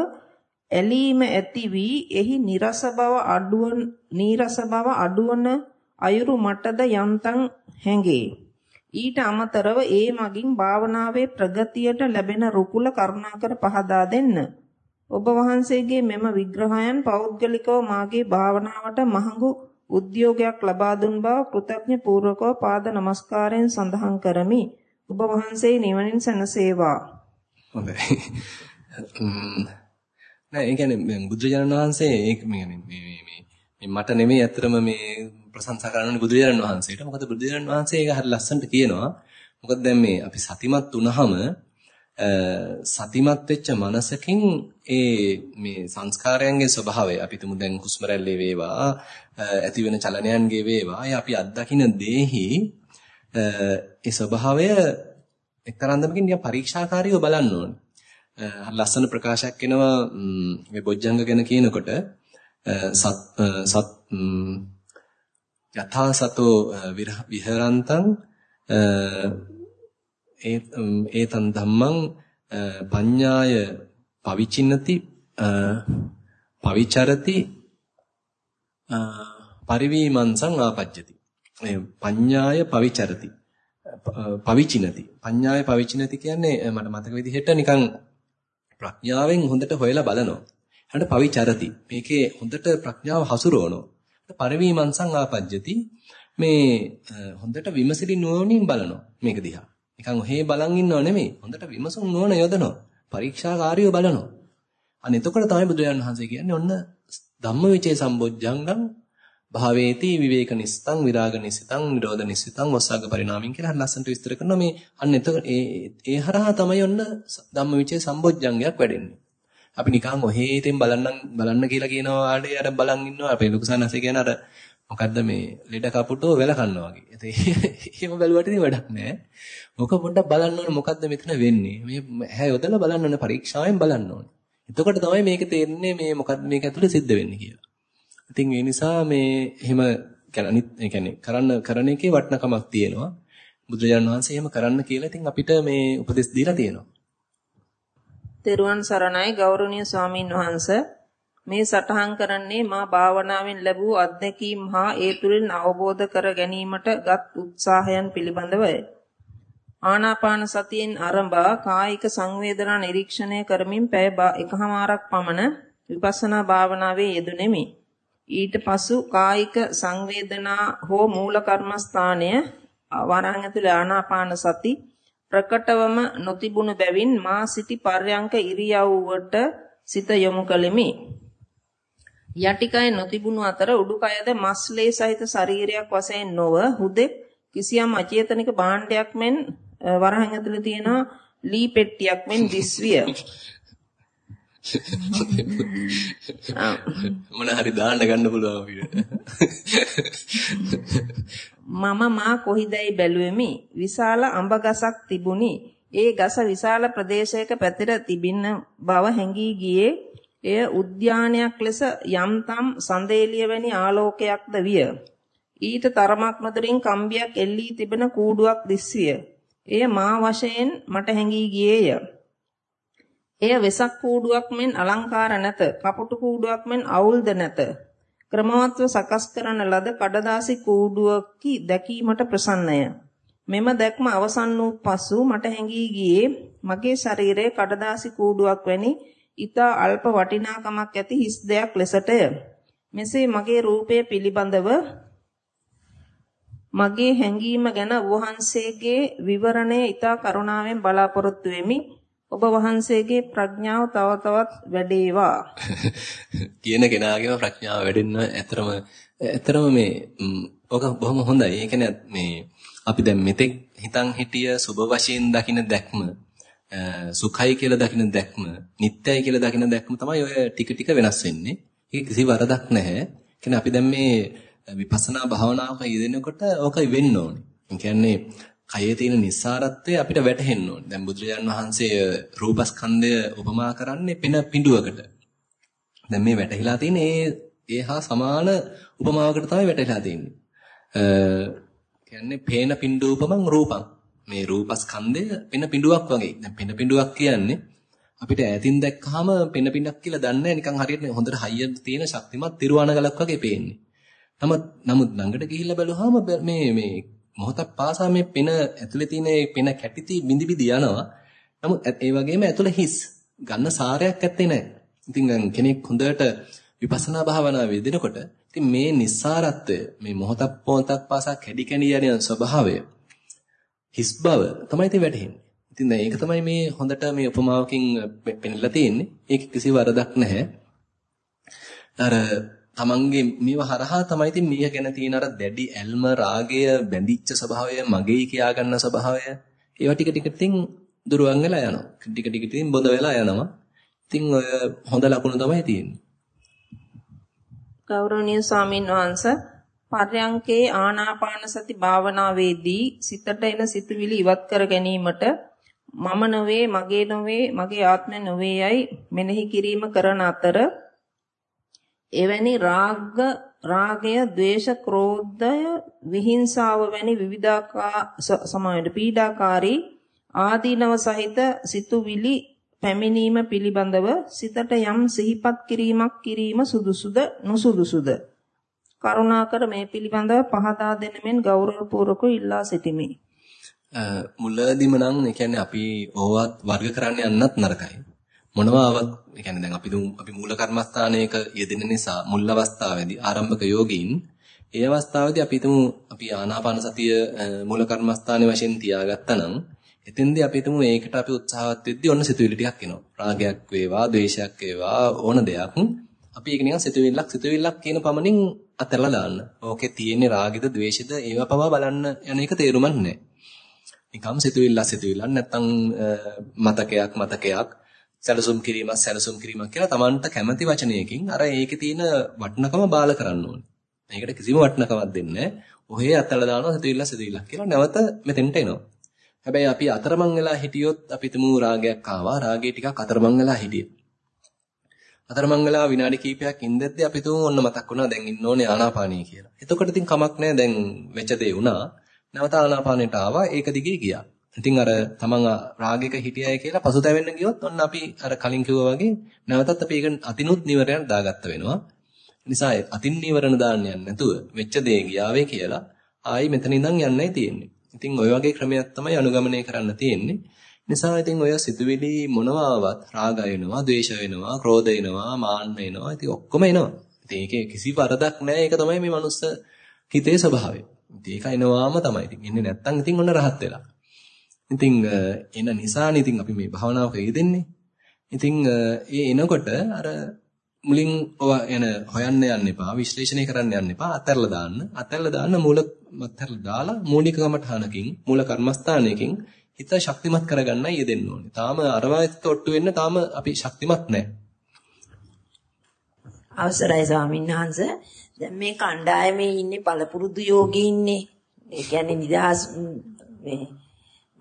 ඇලීම ඇති වී එහි නිරස බව අඩුවන නීරස බව අඩුවන අයුරු මටද යන්තම් හැඟේ. ඊට අමතරව ඒ මගින් භාවනාවේ ප්‍රගතියට ලැබෙන රුකුල කරුණාකර පහදා දෙන්න. ඔබ වහන්සේගේ මෙම විග්‍රහයන් පෞද්ගලිකව මාගේ භාවනාවට මහඟු උද්‍යෝගයක් ලබා දුන් බව කෘතඥ පූර්වකව පාද නමස්කාරයෙන් සඳහන් කරමි. ඔබ වහන්සේ නිවනින් සැනසේවා. හොඳයි. නෑ ඒ කියන්නේ බුදුරජාණන් වහන්සේ මේ මේ මේ මට නෙමෙයි ඇත්තටම මේ ප්‍රශංසා කරන්න බුදුරජාණන් වහන්සේට. මොකද බුදුරජාණන් වහන්සේ ඒක හරි ලස්සනට කියනවා. මොකද දැන් මේ අපි සතිමත් වුනහම සතිමත් වෙච්ච මනසකින් ඒ මේ සංස්කාරයන්ගේ ස්වභාවය අපි තුමු දැන් හුස්ම රැල්ලේ වේවා ඇති වෙන චලනයන්ගේ වේවා ඒ අපි අත්දකින දේහි ඒ ස්වභාවය එක්තරාන්දමකින් නිකන් පරීක්ෂාකාරීව බලන්න ඕනේ. ලස්සන ප්‍රකාශයක් එනවා මේ බොජ්ජංග ගැන කියනකොට. සත් සත් යථා සතෝ විහරන්තං ඒතන් ධම්මං පඤ්ඤාය පවිචින්නති පවිචරති පරිවීමංසං ආපජ්ජති පඤ්ඤාය පවිචරති. පවිචිනති. පඤ්ඤාය පවිචිනති කියන්නේ මට මතක විදිහට නිකන් ප්‍රඥාවෙන් හොඳට හොයලා බලනවා. ඊට පවිචරති. මේකේ හොඳට ප්‍රඥාව හසුරවනවා. පරිවීමංසං ආපජ්ජති. මේ හොඳට විමසිලි නුවණින් බලනවා මේක දිහා. නිකන් ඔහේ බලන් ඉන්නව නෙමෙයි. හොඳට විමසුම් නුවණ යොදනවා. පරීක්ෂාකාරීව බලනවා. අන්න එතකොට තමයි බුදුරජාණන් වහන්සේ කියන්නේ ඔන්න ධම්මවිචේ සම්බොජ්ජංගම් භාවේති විවේක නිස්සතං විරාග නිස්සතං නිරෝධ නිස්සතං වස්සග්ග පරිණාමින් කියලා හරි ලස්සනට විස්තර කරනවා මේ අන්න එතකොට ඒ ඒ හරහා තමයි ඔන්න ධම්මවිචේ සම්බොජ්ජංගයක් වැඩෙන්නේ. අපි නිකන් ඔහේ ඉතින් බලන්නම් බලන්න කියලා කියනවා ආඩේ අර බලන් ඉන්නවා අපේ ලුකුසානසේ කියන අර මොකද්ද මේ ලෙඩ කපුටෝ වෙල කන්නවා වගේ. ඉතින් එහෙම බැලුවට ඉතින් වැඩක් නැහැ. මොක පොඩ්ඩක් බලන්න ඕනේ මොකද්ද මෙතන වෙන්නේ. මේ හැ යොදලා බලන්න ඕනේ පරීක්ෂාවෙන් බලන්න ඕනේ. එතකොට තමයි මේක තේරෙන්නේ මේ මොකද්ද මේක ඇතුලේ සිද්ධ වෙන්නේ කියලා. ඉතින් ඒ නිසා මේ එහෙම කියන්නේ කරන්න කරන එකේ වටිනකමක් තියෙනවා. බුදුරජාණන් වහන්සේ එහෙම කරන්න කියලා ඉතින් අපිට මේ උපදෙස් දීලා තියෙනවා. තෙරුවන් සරණයි ගෞරවනීය ස්වාමින් වහන්සේ මේ සටහන් කරන්නේ මා භාවනාවෙන් ලැබූ අත්දැකීම් හා ඒ තුළින් අවබෝධ කර ගැනීමට ගත් උත්සාහයන් පිළිබඳවය. ආනාපාන සතියෙන් ආරම්භා කායික සංවේදනා නිරීක්ෂණය කරමින් පැය එකහමාරක් පමණ විපස්සනා භාවනාවේ යෙදුණෙමි. ඊට පසු කායික සංවේදනා හෝ මූල කර්මස්ථානය වරහන් ඇතුළේ ආනාපාන සති ප්‍රකටවම නොතිබුණු බැවින් මා සිටි පර්යංක ඉරියව්වට සිත යොමු කළෙමි. යටිකය නොතිබුණු අතර උඩුකයද මස්ලේ සහිත ශරීරයක් වශයෙන් නොව හුදෙක් කිසියම් අචේතනික භාණ්ඩයක් මෙන් වරහන් ඇතුළේ තියෙන ලී පෙට්ටියක් මෙන් දිස්විය. මොන හරි දාන්න ගන්න පුළුවන් අපිට. මම මා කොහිදයි බැලුවෙමි. විශාල අඹ ගසක් තිබුණි. ඒ ගස විශාල ප්‍රදේශයක පැතිර තිබින්න බව හැඟී ගියේ එය උද්‍යානයක් ලෙස යම්තම් සඳේලිය වැනි ආලෝකයක්ද විය. ඊට තරමක් නොදරින් කම්බියක් එල්ලී තිබෙන කූඩුවක් දිස්විය. එය මා වශයෙන් මට හැඟී ගියේය. එය වෙසක් කූඩුවක් මෙන් අලංකාර නැත. කපුටු කූඩුවක් මෙන් අවුල්ද නැත. ක්‍රමවත්ව සකස් කරන ලද කඩදාසි කූඩුවකි දැකීමට ප්‍රසන්නය. මෙම දැක්ම අවසන් වූ පසු මට හැඟී ගියේ මගේ ශරීරයේ කඩදාසි කූඩුවක් වැනි ඊතා අල්ප වටිනාකමක් ඇති හිස් දෙයක් ලෙසටය. මෙසේ මගේ රූපය පිළිබඳව මගේ හැඟීම ගැන වහන්සේගේ විවරණය ඊතා කරුණාවෙන් බලාපොරොත්තු වෙමි. ඔබ වහන්සේගේ ප්‍රඥාව තව තවත් වැඩේවා. කියන කෙනාගේම ප්‍රඥාව වැඩෙන්න ඇතරම ඇතරම මේ ඔක බොහොම හොඳයි. ඒ කියන්නේ මේ අපි දැන් මෙතෙක් හිතන් හිටිය සුබ වශයෙන් දකින දැක්ම සුඛයි කියලා දකින දැක්ම, නිට්ටයයි කියලා දකින දැක්ම තමයි ඔය ටික ටික වෙනස් වෙන්නේ. ඒක කිසි වරදක් නැහැ. කියන්නේ අපි දැන් මේ විපස්සනා භාවනාවක යෙදෙනකොට ඕක වෙන්න ඕනේ. ඒ කියන්නේ කයේ තියෙන නිස්සාරත්වය අපිට වැටහෙන්න ඕනේ. දැන් බුදුරජාන් වහන්සේ රූපස්කන්ධය උපමා කරන්නේ පෙන පිඬුවකට. දැන් මේ වැටහිලා තියෙන ඒ ඒ හා සමාන උපමාවකට තමයි වැටහිලා තියෙන්නේ. අ කියන්නේ පේන පිඬූපමං රූපං. මේ රූපස්කන්ධය පෙන පිඬුවක් වගේ. දැන් පෙන පිඬුවක් කියන්නේ අපිට ඈතින් දැක්කහම පෙන පිඬක් කියලා දන්නේ නිකන් හරියට හොඳට හයියෙන් තියෙන ශක්තිමත් තිරුවාන ගලක් වගේ පේන්නේ. නමුත් නමුත් ළඟට ගිහිල්ලා බැලුවාම මේ මේ මොහොතක් පාසා මේ පෙන ඇතුලේ තියෙන පෙන කැටිති බිඳි බිඳි යනවා. නමුත් ඒ වගේම ඇතුලේ හිස් ගන්න සාරයක් ඇත්තේ නැහැ. ඉතින් කෙනෙක් හොඳට විපස්සනා භාවනාවේ යෙදෙනකොට ඉතින් මේ නිස්සාරත්වය මේ මොහොතක් මොහොතක් පාසා කැඩි කැඩි යන ස්වභාවය හිස් බව තමයි ඉතින් වැටහෙන්නේ. ඉතින් දැන් ඒක තමයි මේ හොඳට මේ උපමාවකින් පෙන්නලා තියෙන්නේ. ඒක කිසි වරදක් නැහැ. අර තමන්ගේ මේව හරහා තමයි ඉතින් මීය ගැන තියෙන අර දැඩි ඇල්ම රාගය බැඳිච්ච ස්වභාවය මගේ කියා ගන්න ස්වභාවය ඒවා ටික ටික ඉතින් දුරවන් වෙලා යනවා. ටික ටික ඉතින් බොඳ වෙලා යනවා. ඉතින් ඔය හොඳ ලකුණු තමයි තියෙන්නේ. ගෞරවනීය ස්වාමින් වහන්සේ පර්යංකේ ආනාපාන සති භාවනාවේදී සිතට එන සිතුවිලි ඉවත් කර ගැනීමට මම නොවේ මගේ නොවේ මගේ ආත්මය නොවේ යයි මෙනෙහි කිරීම කරන අතර එවැනි රාග රාගය, ද්වේෂ, ක්‍රෝධය, විහිංසාව වැනි විවිධාකා සමායයට පීඩාකාරී ආදීනව සහිත සිතුවිලි පැමිණීම පිළිබඳව සිතට යම් සිහිපත් කිරීමක් කිරීම සුදුසුද නොසුදුසුද කරුණාකර මේ පිළිබඳව පහදා දෙන මෙන් ගෞරවපූර්වකව ඉල්ලා සිටිමි. මුලදීම නම් ඒ කියන්නේ අපි ඕවත් වර්ග කරන්න යන්නත් නරකයි. මොනවාවත් ඒ කියන්නේ දැන් අපි අපි මූල කර්මස්ථානයක යෙදෙන නිසා මුල් අවස්ථාවේදී ආරම්භක යෝගීන් ඒ අවස්ථාවේදී අපි හිතමු අපි ආනාපාන සතිය මූල කර්මස්ථානයේ වශයෙන් තියාගත්තා නම් එතෙන්දී අපි හිතමු මේකට අපි උත්සාහවත් වෙද්දී ඔන්න සිතුවිලි ටිකක් එනවා. රාගයක් වේවා, ද්වේෂයක් වේවා ඕන දෙයක්. අපි ඒක නිකන් සිතුවිල්ලක් සිතුවිල්ලක් කියන පමණින් අතහැරලා දාන්න. ඕකේ තියෙන රාගෙද, ද්වේෂෙද ඒවා පවා බලන්න යන එක තේරුමක් නැහැ. නිකම් සිතුවිල්ල සිතුවිල්ලක් නැත්තම් මතකයක් මතකයක් සැලසුම් කිරීමක් සැලසුම් කිරීමක් කියලා Tamanට කැමති වචනයකින් අර ඒකේ තියෙන වටිනකම බාල කරන්න ඕනේ. මේකට කිසිම වටිනකමක් දෙන්නේ නැහැ. ඔහේ අතල දානවා සිතුවිල්ල සිතුවිල්ලක් කියලා නැවත මෙතෙන්ට එනවා. හැබැයි අපි අතරමං වෙලා හිටියොත් අපි තුමු රාගයක් ආවා රාගේ ටිකක් අතරමං වෙලා හිටියේ. අතරමං වෙලා විනාඩි කිහිපයක් ඉඳද්දී අපි තුමු ඔන්න මතක් වුණා දැන් ඉන්න ඕනේ ආනාපානිය කියලා. එතකොට ඉතින් කමක් නැහැ දැන් වෙච්ච දේ වුණා. නැවත ආනාපානෙට ආවා ඒක දිගේ ගියා. ඉතින් අර තමන් රාගයක හිටියයි කියලා පසුතැවෙන්න ගියොත් ඔන්න අපි අර කලින් කිව්වා වගේ නැවතත් අපි ඒක අතිනුත් නිවරයන් දාගත්ත වෙනවා. නිසා අතින් නිවරණ දාන්න යන්නේ නැතුව වෙච්ච දේ ගියාවේ කියලා ආයි මෙතන ඉඳන් යන්නයි තියෙන්නේ. ඉතින් ওই වගේ ක්‍රමයක් තමයි අනුගමනය කරන්න තියෙන්නේ. නිසා ඉතින් ඔය සිතුවිලි මොනවාවත් රාග වෙනවා, ද්වේෂ වෙනවා, ක්‍රෝධ වෙනවා, මාන්න වෙනවා. ඉතින් ඔක්කොම එනවා. ඉතින් ඒකේ කිසි වරදක් නැහැ. ඒක තමයි මේ මනුස්ස හිතේ ස්වභාවය. ඉතින් ඒක එනවාම තමයි. ඉතින් එන්නේ නැත්තම් ඉතින් ඔන්න රහත් වෙලා. ඉතින් එන නිසානේ ඉතින් අපි මේ භාවනාවක යෙදෙන්නේ. ඉතින් ඒ එනකොට අර මුලින් ඔය එන හොයන්න යන්න එපා, විශ්ලේෂණය කරන්න යන්න එපා, අතහැරලා දාන්න. අතහැරලා දාන්න මූල අතහැරලා දාලා මූලික කමඨානකින්, මූල කර්මස්ථානයකින් හිත ශක්තිමත් කරගන්නයි යෙදෙන්න ඕනේ. තාම අරවායත් ඔට්ටු වෙන්න තාම අපි ශක්තිමත් නැහැ. අවසරයි ස්වාමීන් වහන්සේ. දැන් මේ කණ්ඩායමේ ඉන්නේ පළපුරුදු යෝගීන්නේ. ඒ කියන්නේ නිදහස් මේ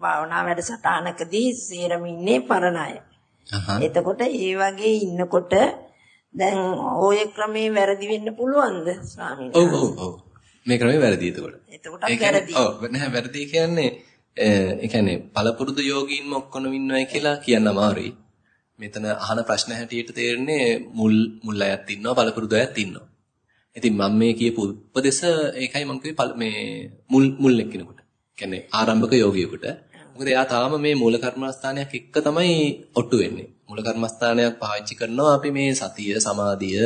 භාවනා වැඩසටහනකදී සේරම ඉන්නේ පරණ අය. එතකොට ඒ වගේ ඉන්නකොට දැන් ওই ක්‍රමේ වැරදි වෙන්න පුළුවන්ද ස්වාමීන්? ඔව් ඔව් ඔව්. මේ ක්‍රමේ වැරදි එතකොට. එතකොට වැරදි. ඔව් නැහැ වැරදි කියන්නේ ඒ කියන්නේ පළපුරුදු යෝගීන්ම ඔක්කොම ඉන්නවයි කියලා කියන්න අමාරුයි. මෙතන අහන ප්‍රශ්න හැටියට තේරෙන්නේ මුල් මුල් අයත් ඉන්නවා පළපුරුදු අයත් ඉන්නවා. ඉතින් මම මේ කියපු උපදේශ ඒකයි මම කිව්වේ මේ මුල් මුල් එක්කිනෙකුට. කියන්නේ ආරම්භක යෝගියෙකුට. මොකද එයා තාම මේ මූල කර්මස්ථානයක් එක්ක තමයි ඔට්ටු වෙන්නේ. මූල කර්මස්ථානයක් පාවිච්චි කරනවා අපි මේ සතිය, සමාධිය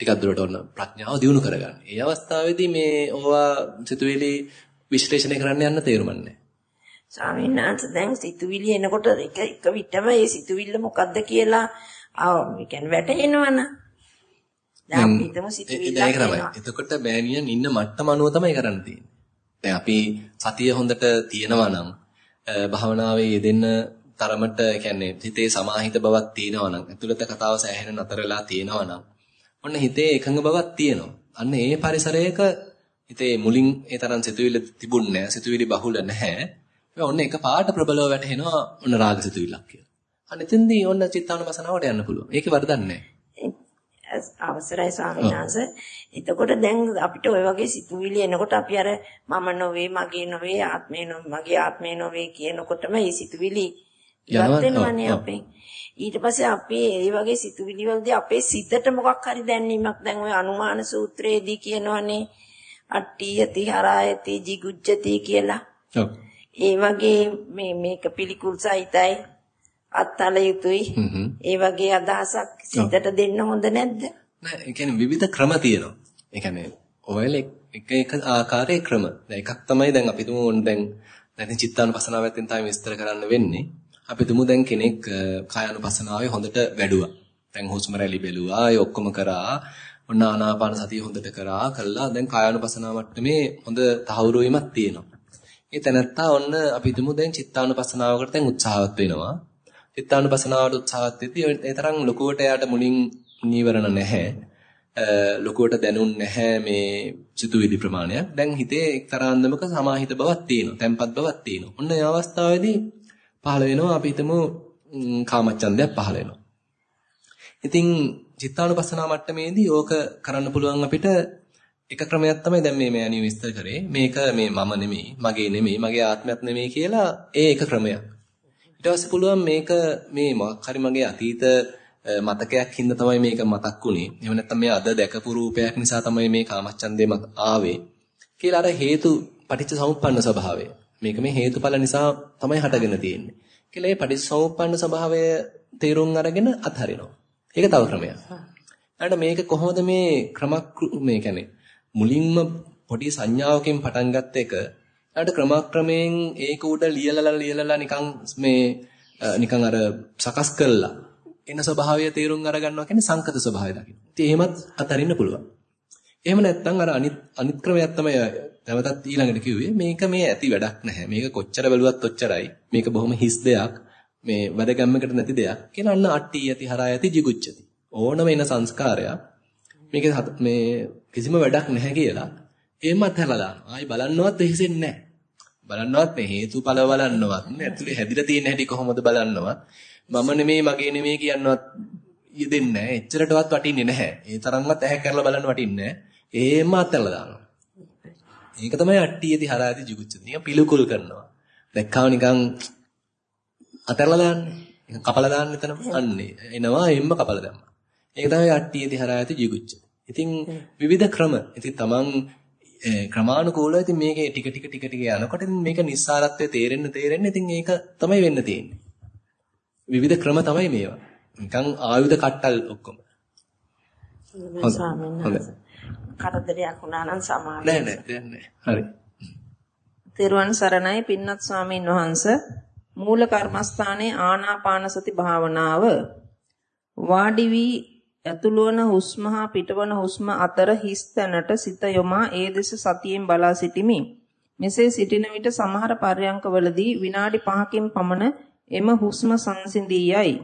ටිකක් දුරට ඔන්න ප්‍රඥාව දියුණු කරගන්න. ඒ අවස්ථාවේදී මේ ඕවා සිතුවිලි විශ්ලේෂණය කරන්න යන්න තේරුම් නැහැ. ස්වාමීන් වහන්සේ දැන් සිතුවිලි එනකොට එක එක විටම ඒ සිතුවිල්ල මොකද්ද කියලා ආ කියන්නේ වැටෙනවන. දැන් අපි හිතමු සිතුවිල්ල එතකොට බෑනියන් ඉන්න මට්ටම අනුව තමයි කරන්න තියෙන්නේ. දැන් අපි සතිය හොඳට තියෙනවා නම් භාවනාවේ යෙදෙන්න තරමට කියන්නේ හිතේ සමාහිත බවක් තියෙනවා නම් ඇතුළත කතාව සෑහෙන නතර වෙලා තියෙනවා නම් ඔන්න හිතේ එකඟ බවක් තියෙනවා. අන්න ඒ පරිසරයක හිතේ මුලින් ඒ තරම් සිතුවිලි තිබුණේ නැහැ. සිතුවිලි බහුල නැහැ. ඔන්න එක පාට ප්‍රබලව වැටෙනවා ඔන්න රාග සිතුවිල්ලක් කියලා. අන්න එතෙන්දී ඔන්න චිත්තානුපසනාවට යන්න පුළුවන්. ඒකේ වරදක් නැහැ. අවසරයි ස්වාමීන් වහන්සේ. එතකොට දැන් අපිට ওই වගේ සිතුවිලි එනකොට අපි අර මම නොවේ, මගේ නොවේ, ආත්මේ නොවේ, මගේ ආත්මේ නොවේ කියනකොටම මේ සිතුවිලි ඉවත් වෙනවනේ අපේ. ඊට පස්සේ අපි ඒ වගේ සිතුවිලි වලදී අපේ සිතට මොකක් හරි දැනීමක් දැන් ওই අනුමාන සූත්‍රයේදී කියනවනේ අට්ඨියති හරායති jigucchati කියලා. ඔව්. ඒ වගේ මේ මේක පිළිකුල් සහිතයි අත්තල යුතුයි. ඒ වගේ අදහසක් සිතට දෙන්න හොඳ නැද්ද? නෑ ඒ කියන්නේ විවිධ ක්‍රම තියෙනවා. ඒ කියන්නේ ඔයල එක එක ආකාරයේ ක්‍රම. දැන් එකක් තමයි දැන් අපි තුමු දැන් දැන් චිත්තානුපසනාවෙන් තමයි විස්තර කරන්න වෙන්නේ. අපි තුමු දැන් කෙනෙක් කායानुපසනාවේ හොඳට වැඩුවා. දැන් හුස්ම රැලි බැලුවා, ඒ ඔක්කොම කරා. ඔන්න ආනාපාන සතිය හොඳට කරා කළා. දැන් කායानुපසනාව මට්ටමේ හොඳ තහවුරු වීමක් තියෙනවා. ඒ තැනත්තා ඔන්න අපි තුමු දැන් චිත්තානුපසනාවකට දැන් උත්සාහවත් වෙනවා. චිත්තානුපසනාවට උත්සාහවත් වෙද්දී ඒ තරම් ලොකුවට යාට මුලින් නීවරණ නැහැ. ලොකුවට දැනුන් නැහැ මේ සිතුවිලි ප්‍රමාණයක්. දැන් හිතේ එක්තරා අන්දමක සමාහිත බවක් තියෙනවා. තැම්පත් බවක් තියෙනවා. ඔන්න ඒ අවස්ථාවේදී පහළ වෙනවා අපි හිතමු කාමච්ඡන්දයක් පහළ වෙනවා. ඉතින් චිත්තානුපස්සනා මට්ටමේදී ඕක කරන්න පුළුවන් අපිට එක ක්‍රමයක් තමයි දැන් මේ මෑණිය විස්තර කරේ. මේක මේ මම නෙමෙයි, මගේ නෙමෙයි, මගේ ආත්මයක් නෙමෙයි කියලා ඒ එක ක්‍රමයක්. ඊට පස්සේ පුළුවන් මේක මේ මොකක් හරි මගේ අතීත මතකයක් හින්දා තමයි මේක මතක් වුනේ. එහෙම නැත්නම් මේ අද දැකපු රූපයක් නිසා තමයි මේ කාමච්ඡන්දේ ආවේ. කියලා අර හේතු පටිච්ච සමුප්පන්න ස්වභාවය. මේක මේ හේතුඵල නිසා තමයි හටගෙන තියෙන්නේ. කියලා මේ පටිච්චසමුප්පන්න ස්වභාවය තේරුම් අරගෙන අත්හරිනවා. ඒක තව ක්‍රමයක්. ඊට මේක කොහොමද මේ ක්‍රමක් මේ කියන්නේ මුලින්ම පොඩි සංඥාවකින් පටන් ගත්ත එක ඊට ක්‍රමක්‍රමයෙන් ඒක උඩ ලියලලා ලියලලා නිකන් මේ නිකන් අර සකස් කළා එන ස්වභාවය තේරුම් අරගන්නවා කියන්නේ සංකත ස්වභාවය දකින්න. ඉතින් එහෙමත් අතරින්න පුළුවන්. එහෙම නැත්නම් අර අනිත් අනිත් ක්‍රමයක් තමයි නැවතත් ඊළඟට කිව්වේ මේක මේ ඇති වැඩක් නැහැ. මේක කොච්චර බැලුවත් ඔච්චරයි. මේක බොහොම හිස් දෙයක්. මේ වැඩගැම්මකට නැති දෙයක්. කියලා අන්න අට්ටි යති හරා යති jigucchati. ඕනම එන සංස්කාරයක් මේක මේ කිසිම වැඩක් නැහැ කියලා එහෙම අත්හැරලා දානවා. ආයි බලන්නවත් වෙහෙසෙන්නේ නැහැ. බලන්නවත් මේ හේතුඵල බලන්නවත් ඇතුලේ හැදිලා තියෙන හැටි කොහොමද බලන්නවත් මම නෙමෙයි මගේ නෙමෙයි කියනවත් යෙදෙන්නේ නැහැ. එච්චරටවත් වටින්නේ නැහැ. ඒ තරම්වත් ඇහැ කරලා බලන්න වටින්නේ නැහැ. එහෙම අත්හැරලා දානවා. ඒක තමයි අට්ටියේදී හරාදී ජුගුච්ච. නිකන් පිළිකුල් කරනවා. දැක්කම නිකන් අතහැරලා දාන්නේ. නිකන් කපලා දාන්න එතනම අන්නේ. එනවා එම්ම කපලා දැම්මා. ඒක තමයි අට්ටියේදී හරාදී ජුගුච්ච. ඉතින් විවිධ ක්‍රම. ඉතින් තමන් ක්‍රමානුකූලව ඉතින් මේකේ ටික ටික ටික ටික යනකොට ඉතින් මේක නිස්සාරත්වයේ තේරෙන්න තේරෙන්න ඉතින් ඒක තමයි වෙන්න තියෙන්නේ. විවිධ ක්‍රම තමයි මේවා. නිකන් ආයුධ කට්ටල් ඔක්කොම. හොඳයි. කරදරයක් වුණා නම් සමාවෙන්න. නෑ නෑ නෑ. හරි. තෙරුවන් සරණයි පින්වත් ස්වාමීන් වහන්ස මූල කර්මස්ථානයේ ආනාපාන සති භාවනාව වාඩි වී ඇතුළුවන හුස්ම හා පිටවන හුස්ම අතර හිස් තැනට සිත යොමා ඒ දෙස සතියෙන් බලා සිටිමි. මෙසේ සිටින විට සමහර පර්යංකවලදී විනාඩි 5කින් පමණ එම හුස්ම සංසිඳී යයි.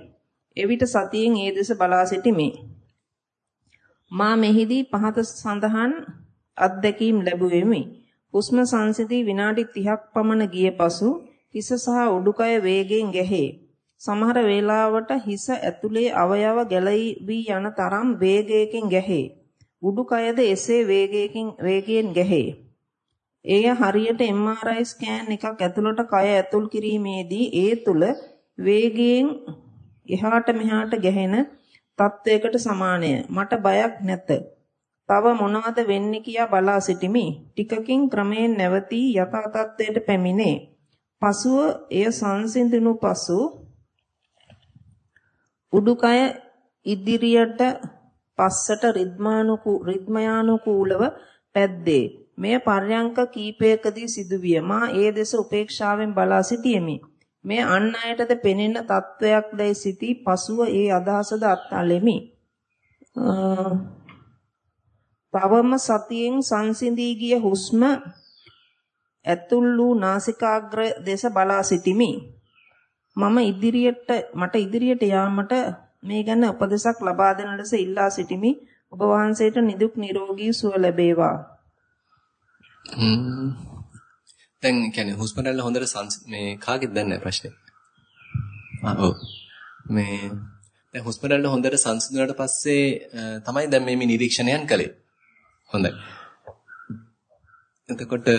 එවිට සතියෙන් ඒ දෙස බලා සිටිමි. මා මෙහිදී පහත සඳහන් අත්දැකීම් ලැබුවෙමි. හුස්ම සංසිඳී විනාඩි 30ක් පමණ ගිය පසු හිස සහ උඩුකය වේගයෙන් ගැහේ. සමහර වේලාවට හිස ඇතුලේ අවයව ගැලවි යන තරම් වේගයකින් ගැහේ. උඩුකයද එසේ වේගයකින් වේගයෙන් ගැහේ. එය හරියට MRI ස්කෑන් එකක් ඇතුළට කය ඇතුල් කිරීමේදී ඒ තුල වේගයෙන් එහාට මෙහාට ගැහෙන තත්වයකට සමානය. මට බයක් නැත. තව මොනවද වෙන්නේ කියා බලා සිටිමි. ටිකකින් ක්‍රමයෙන් නැවතී යථා තත්ත්වයට පැමිණේ. පසුව එය සංසිඳුණු පසු උඩුකය ඉදිරියට පස්සට රිද්මානුකූ රිද්මයානුකූලව පැද්දේ. මෙය පර්යංක කීපයකදී සිදුවිය. මා ඒ දෙස උපේක්ෂාවෙන් බලා සිටියෙමි. මේ අන් අයටද පෙනෙන තත්වයක් දැයි සිටී පසුව ඒ අදහසද අත්හලෙමි. තවම සතියෙන් සංසිඳී ගිය හුස්ම ඇතුල් වූ නාසිකාග්‍ර දෙස බලා සිටිමි. මම ඉදිරියට මට ඉදිරියට යාමට මේ ගැන උපදෙසක් ලබා දෙන ලෙස ඉල්ලා සිටිමි. ඔබ වහන්සේට නිදුක් නිරෝගී සුව ලැබේවා. දැන් කියන්නේ හුස්ම රැල්ල හොඳට මේ කාගෙද දැන් නැහැ ප්‍රශ්නේ. ආ ඔව්. මේ දැන් හුස්ම රැල්ල හොඳට සංසිඳුණාට පස්සේ තමයි දැන් මේ මේ නිරීක්ෂණයන් කළේ. හොඳයි. එතකොට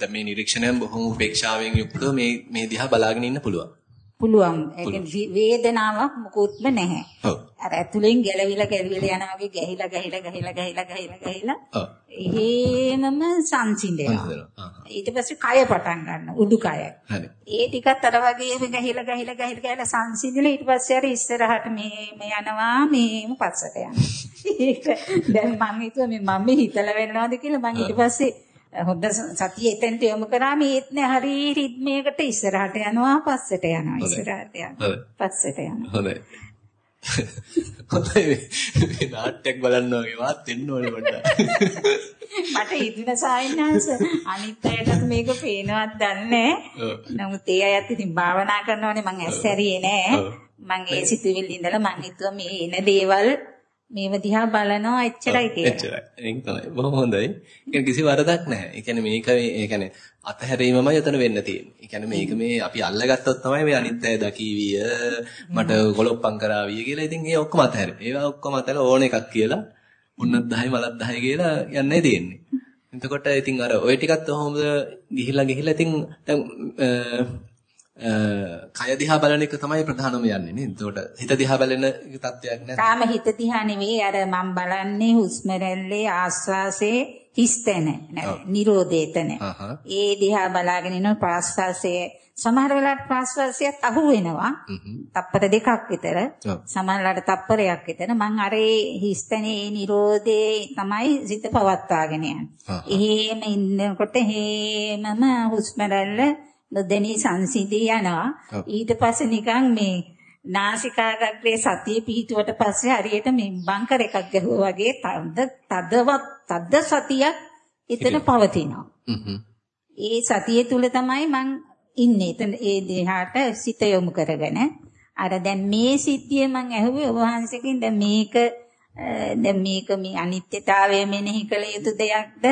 දැන් මේ නිරීක්ෂණයන් බොහොම උපේක්ෂාවෙන් යුක්තව මේ මේ දිහා බලාගෙන ඉන්න පුළුවන්. පුළුවන්. ඒ වේදනාවක් මුකුත්ම නැහැ. ඔව්. අර ඇතුලෙන් ගැලවිලා ගැලවිලා යනවා වගේ ගැහිලා ගැහිලා ගැහිලා ගැහිලා ගැහිලා ගැහිලා. ඔව්. එහෙමම සංසිඳෙනවා. ඊට පස්සේ කය පටන් ගන්න උඩුකය. හරි. ඒ ටිකත් අර වගේම ගැහිලා ගැහිලා ගැහිලා ගැහිලා සංසිඳිලා ඊට පස්සේ අර ඉස්සරහට මේ මේ යනවා මේම පස්සට යනවා. ඒක දැන් මම හිතුවා මේ මම හිතලා වෙනවද කියලා මම ඊට පස්සේ හොඳ සතිය එතෙන්ට යොමු කරාම ඒත් නේ හරි රිද්මයකට ඉස්සරහට යනවා පස්සට යනවා ඉස්සරහට යනවා පස්සට යනවා. හොඳයි. හොඳයි. මේ නාට්‍යයක් බලන්න වගේ වාත් වෙන්න ඕනේ මට. මට ඉදින සායනංශ. අනිත් අයටත් මේක පේනවත් දන්නේ නමුත් ඒ අයත් ඉතින් භාවනා කරනවානේ මං ඇස් හැරියේ නෑ. මං ඒ සිතුවිලි ඉඳලා මං හිතුවා මේ එන දේවල් මේව දිහා බලනවා එච්චරයි කියලා. එච්චරයි. ඒක තමයි. බොහොම හොඳයි. ඒක කිසි වරදක් නැහැ. ඒ කියන්නේ මේක ඒ කියන්නේ අතහැරීමමයි එතන වෙන්න තියෙන්නේ. ඒ කියන්නේ මේක මේ අපි අල්ලගත්තොත් තමයි මේ අනිත් අය දකීවිය මට ගොලොප්පම් කරාවිය කියලා. ඉතින් ඒ ඔක්කොම අතහැරේ. ඒවා ඔක්කොම අතහැරලා ඕන එකක් කියලා උන්නත් 10 මලත් 10 කියලා යන්නයි තියෙන්නේ. එතකොට ඉතින් අර ওই ටිකත් කොහොමද ගිහිල්ලා ගිහිල්ලා ඉතින් දැන් කය දිහා බලන එක තමයි ප්‍රධානම යන්නේ නේද? එතකොට හිත දිහා බලන තත්ත්වයක් නැහැ. තාම හිත දිහා නෙවෙයි අර මම බලන්නේ හුස්ම රැල්ලේ ආස්වාසේ හිස්තැන නිරෝධේතන. ඒ දිහා බලාගෙන ඉන්න ප්‍රාස්වාසයේ සමහර වෙලාවට ප්‍රාස්වාසයත් අහු වෙනවා. තප්පර දෙකක් විතර. සමහරලාට තප්පරයක් විතර. මං අර හිස්තැනේ නිරෝධේ තමයි සිත පවත්වාගෙන යන්නේ. එහෙම ඉන්නකොට හේමම හුස්ම රැල්ල නොදෙනී සංසිඳී යනවා. ඊට පස්සේ නිකන් මේ නාසිකාග්‍රේ සතිය පිහිටුවට පස්සේ හරියට මේ බංකර් එකක් ගැහුවා වගේ තද තදවත් තද සතියක් එතන පවතිනවා. ඒ සතිය තුල තමයි මං ඉන්නේ. එතන ඒ දෙහාට සිත යොමු කරගෙන අර දැන් මේ සිද්ධිය මං ඇහුවේ ඔබ වහන්සේකින් දැන් මේක දැන් මේක මේ අනිත්‍යතාවය මෙනෙහි කළ යුතු දෙයක්ද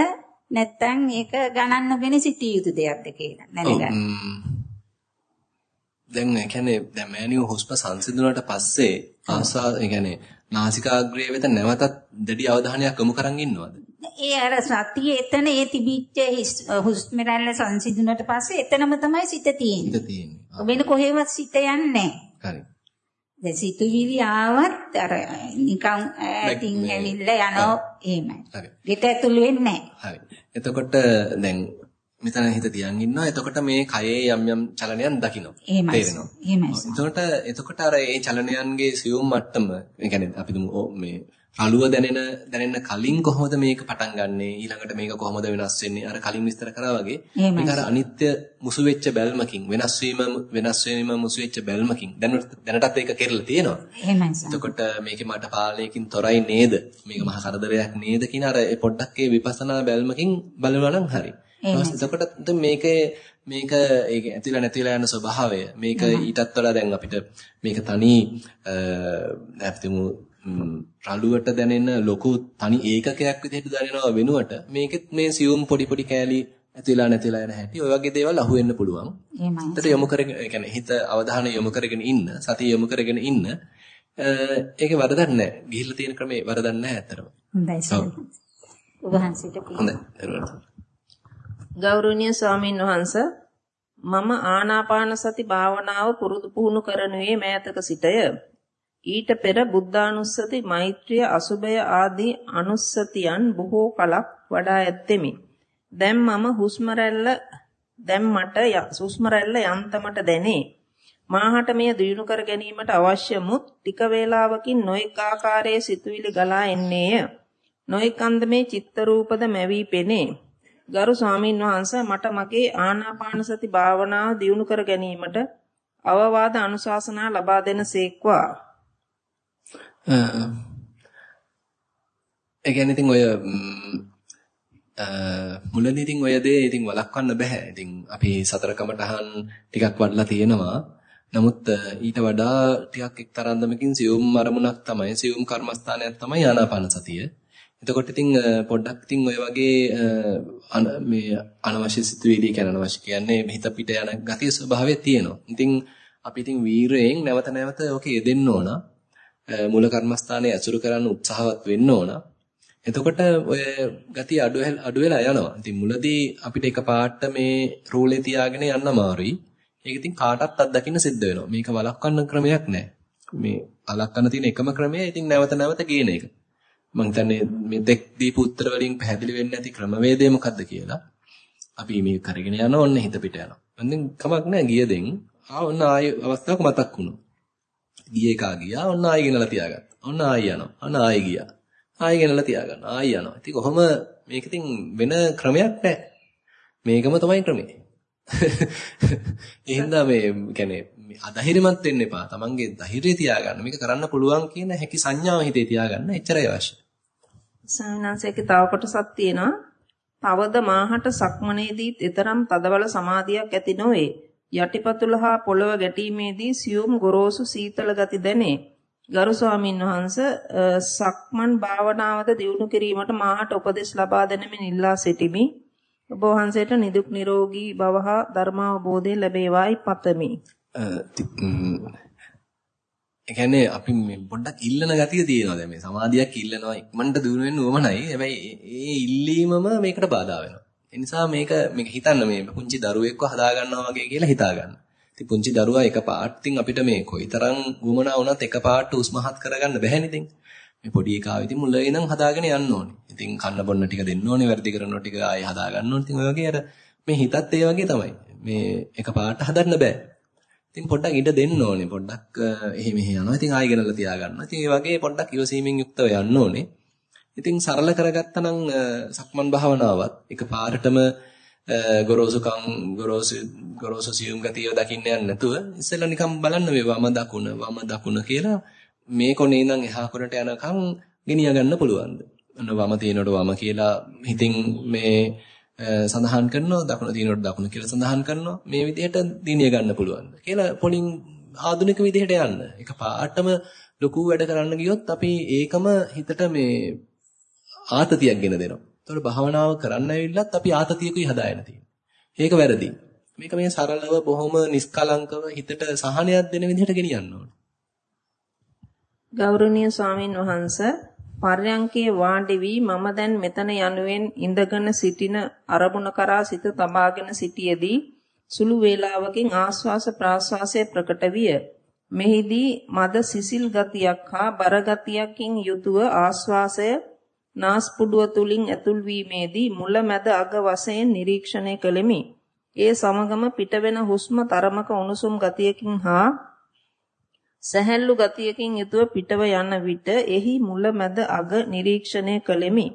නැත්තම් ඒක ගණන් නොගෙන සිටිය යුතු දෙයක්ද කියලා දැනගන්න. දැන් ඒ කියන්නේ දැන් මෑනියෝ හුස්ම සංසිඳුණාට පස්සේ ආසා ඒ කියන්නේ නාසිකාග්‍රය වෙත නැවතත් දැඩි අවධානයක් යොමු කරන් ඉන්නවද? ඒ අර සතිය එතන ඒ තිබිච්ච හුස්ම රැල්ල සංසිඳුණාට පස්සේ එතනම තමයි සිත තියෙන්නේ. සිත තියෙන්නේ. වෙන කොහෙවත් සිත යන්නේ නැහැ. හරි. දැන් සිතුවිලි ආවත් අර නිකන් ඈතින් ඇවිල්ලා යනවා එහෙමයි. හරි. ගෙට ඇතුළු වෙන්නේ නැහැ. හරි. එතකොට දැන් මෙතන හිත තියන් ඉන්නවා. එතකොට මේ කයේ යම් යම් චලනයන් දකින්න. තේරෙනවා. එහෙමයි. එතකොට එතකොට අර ඒ චලනයන්ගේ සියුම් මට්ටම, ඒ කියන්නේ අපි දුමු මේ රළුව දැනෙන දැනෙන්න කලින් කොහොමද මේක පටන් ගන්නෙ? ඊළඟට මේක කොහොමද වෙනස් වෙන්නේ? අර කලින් විස්තර කරා වගේ මේක අර අනිත්‍ය මුසු වෙච්ච බැල්මකින් වෙනස් වීම වෙනස් වීම මුසු වෙච්ච බැල්මකින් දැනටත් ඒක කෙරලා තියෙනවා. එහෙමයි එතකොට මේකේ මට පාලනයකින් තොරයි නේද? මේක මහා කරදරයක් නේද කියන අර පොඩ්ඩක් ඒ විපස්සනා බැල්මකින් බලනවා නම් හරි. එතකොට මේකේ මේක ඒක ඇතිලා නැතිලා යන ස්වභාවය මේක ඊටත් වඩා දැන් අපිට මේක තනි අපිටම රළුවට දැනෙන ලොකු තනි ඒකකයක් විදිහට දැනෙනව වෙනුවට මේකෙත් මේ සියුම් පොඩි පොඩි කෑලි ඇතිලා නැතිලා යන හැටි ඔය වගේ දේවල් අහුවෙන්න පුළුවන්. එහෙමයි. හිතට යොමු කරගෙන ඒ කියන්නේ හිත අවධානය යොමු කරගෙන ඉන්න, සතිය යොමු කරගෙන ඉන්න ඒකේ වරදක් නැහැ. ගිහිල්ලා තියෙන ක්‍රමේ වරදක් නැහැ ඇත්තටම. හොඳයි සර්. ඔබ වහන්සේට හොඳයි. ගෞරවනීය ස්වාමින් වහන්සේ මම ආනාපාන සති භාවනාව පුරුදු පුහුණු කරනුයේ මෑතක සිටය. ඊට පෙර බුද්ධානුස්සති මෛත්‍රිය අසුබය ආදී අනුස්සතියන් බොහෝ කලක් වඩා ඇත්තෙමි. දැන් මම හුස්ම රැල්ල දැන් මට හුස්ම රැල්ල යන්තමට දැනේ. මාහට මෙය දියුණු කර ගැනීමට අවශ්‍ය මුත් ටික වේලාවකින් නොඑක ආකාරයේ සිතුවිලි ගලා එන්නේය. නොඑක අන්දමේ චිත්ත රූපද මැවි පෙනේ. ගරු ස්වාමින් වහන්සේ මට මගේ ආනාපාන සති භාවනාව දියුණු කර ගැනීමට අවවාද අනුශාසනා ලබා දෙන සේක්වා. ඒ කියන්නේ ඉතින් ඔය මුලදී ඉතින් ඔය දේ ඉතින් වළක්වන්න බෑ. ඉතින් අපි සතර කමටහන් ටිකක් වඩලා තියෙනවා. නමුත් ඊට වඩා ටිකක් එක්තරාන්දමකින් සියුම් අරමුණක් තමයි සියුම් කර්මස්ථානයක් තමයි ආනාපාන සතිය. එතකොට ඉතින් පොඩ්ඩක් ඉතින් ඔය වගේ මේ අනවශ්‍ය සිතුවිලි කියන අනවශ්‍ය කියන්නේ හිත පිට යන ගතිය ස්වභාවය තියෙනවා. ඉතින් අපි ඉතින් වීරයෙන් නැවත නැවත ඔක යෙදෙන්න ඕන. මූල කර්මස්ථානයේ අසුරු කරන්න උත්සාහවත් වෙන්න ඕන. එතකොට ඔය ගතිය අඩු අඩු වෙලා යනවා. ඉතින් මුලදී අපිට එකපාරට මේ රූලේ තියාගෙන යන්න අමාරුයි. ඒක ඉතින් කාටත් අත්දකින්න සිද්ධ වෙනවා. මේක වළක්වන්න ක්‍රමයක් නැහැ. මේ වළක්වන්න තියෙන එකම ක්‍රමය ඉතින් නැවත නැවත ගේන එක. මම හිතන්නේ මේ දෙක් දීපු උත්තර වලින් පැහැදිලි වෙන්නේ නැති ක්‍රමවේදය මොකද්ද කියලා. අපි මේ කරගෙන යන ඕන්න හිත පිට යනවා. අන්නෙන් කමක් නැහැ ගියදෙන් ආ ඔන්න ආයෙ අවස්ථාවක මතක් වුණා. ගිය එකා ගියා ඔන්න ආයෙ ගෙනලා තියාගත්තා. ඔන්න ආයෙ යනවා. ඔන්න ආයෙ ගියා. ආයෙ ගෙනලා තියාගන්න. ආයෙ යනවා. ඉතින් කොහොම මේක ඉතින් වෙන ක්‍රමයක් නැහැ. මේකම තමයි ක්‍රමේ. එහෙනම් මේ කියන්නේ අධෛර්යමත් වෙන්න එපා. Tamange ධෛර්යය තියාගන්න. මේක කරන්න පුළුවන් කියන හැකි සංඥාව හිතේ තියාගන්න එච්චරයි අවශ්‍ය. ස්වාමිනාංශයේ තව කොටසක් තියෙනවා. තවද මාහට සක්මනේදී ඊතරම් තදබල සමාධියක් ඇති නොවේ. යටිපතුල හා පොළව ගැටීමේදී සියුම් ගොරෝසු සීතල ගති දැනේ. ගරු ස්වාමින් වහන්සේ සක්මන් භාවනාවද දියුණු කිරීමට මාහට උපදෙස් ලබා දෙනමින් ඉල්ලා සිටිමි. ඔබ වහන්සේට නිදුක් නිරෝගී භව හා ධර්මාවබෝධය ලැබේවායි පතමි. ඒ කියන්නේ අපි මේ පොඩ්ඩක් ඉල්ලන ගතිය තියෙනවා දැන් මේ සමාධියක් ඉල්ලනවා ඉක්මනට දිනු වෙන්න උවමනයි. හැබැයි ඒ ඉල්ලීමම මේකට බාධා වෙනවා. ඒ නිසා මේක මේක හිතන්න මේ පුංචි දරුවෙක්ව හදා ගන්නවා වගේ කියලා හිතා ගන්න. ඉතින් පුංචි දරුවා එක පාටින් අපිට මේ කොයිතරම් උවමනා වුණත් එක පාට උස්මහත් කරගන්න බැහැ නේද? මේ පොඩි එකා ඉතින් මුල ඉඳන් හදාගෙන යන්න ඕනේ. ඉතින් කන්න බොන්න ටික දෙන්න ඕනේ, වැඩි කරන ටික ආයෙ හදා ගන්න ඕනේ. ඉතින් ඔය වගේ අර මේ හිතත් ඒ වගේ තමයි. මේ එක පාට හදන්න බෑ. ඉතින් පොඩ්ඩක් ඉඩ දෙන්න ඕනේ. පොඩ්ඩක් එහෙ මෙහෙ යනවා. ඉතින් ආයෙ ගෙනල්ලා තියා ගන්නවා. ඉතින් ඒ වගේ පොඩ්ඩක් ඉවසීමෙන් යුක්තව යන්න ඕනේ. ඉතින් සරල කරගත්තා නම් සක්මන් භාවනාවත් එක පාරටම ගොරෝසුකම් ගොරෝසු ගොරෝසු සියුම් ගතිය දකින්න යන්නේ නැතුව ඉස්සෙල්ලා නිකන් බලන්න මේ වම දකුණ වම දකුණ කියලා මේ කොනේ ඉඳන් එහා කොනට යනකම් ගෙනිය ගන්න පුළුවන්ද? අන්න වම තියෙනකොට වම කියලා හිතින් මේ සඳහන් කරනවා දකුණ තියෙනකොට දකුණ කියලා සඳහන් කරනවා මේ විදිහට දිනිය ගන්න පුළුවන්ද කියලා පොලින් ආධුනික විදිහට යන්න. ඒක පාටම ලොකු වැඩ කරන්න ගියොත් අපි ඒකම හිතට මේ ආතතියක් ගෙන දෙනවා. ඒතකොට භාවනාව කරන්න ඇවිල්ලත් අපි ආතතියකුයි හදාගෙන තියෙන්නේ. ඒක වැරදි. මේක මේ සරලව බොහොම නිස්කලංකව හිතට සහනයක් දෙන විදිහට ගෙනියන්න ඕනේ. ගෞරවනීය ස්වාමින් වහන්සේ පර්යංකේ වාඩි වී මම දැන් මෙතන යනුවෙන් ඉඳගෙන සිටින අරමුණ කරා සිත තබාගෙන සිටියේදී සුළු වේලාවකින් ආස්වාස ප්‍රාස්වාසයේ ප්‍රකට විය. මෙහිදී මද සිසිල් ගතියක් හා බර ගතියකින් යුතුව ආස්වාසය නාස්පුඩුව තුලින් ඇතුල් වීමේදී මුල මැද අග වශයෙන් නිරීක්ෂණය කළෙමි. ඒ සමගම පිටවෙන හුස්ම තරමක උණුසුම් ගතියකින් හා සැහැල්ලු ගතියකින් යුතුව පිටව යන විට එහි මුල මැද අග නිරීක්ෂණය කළෙමි.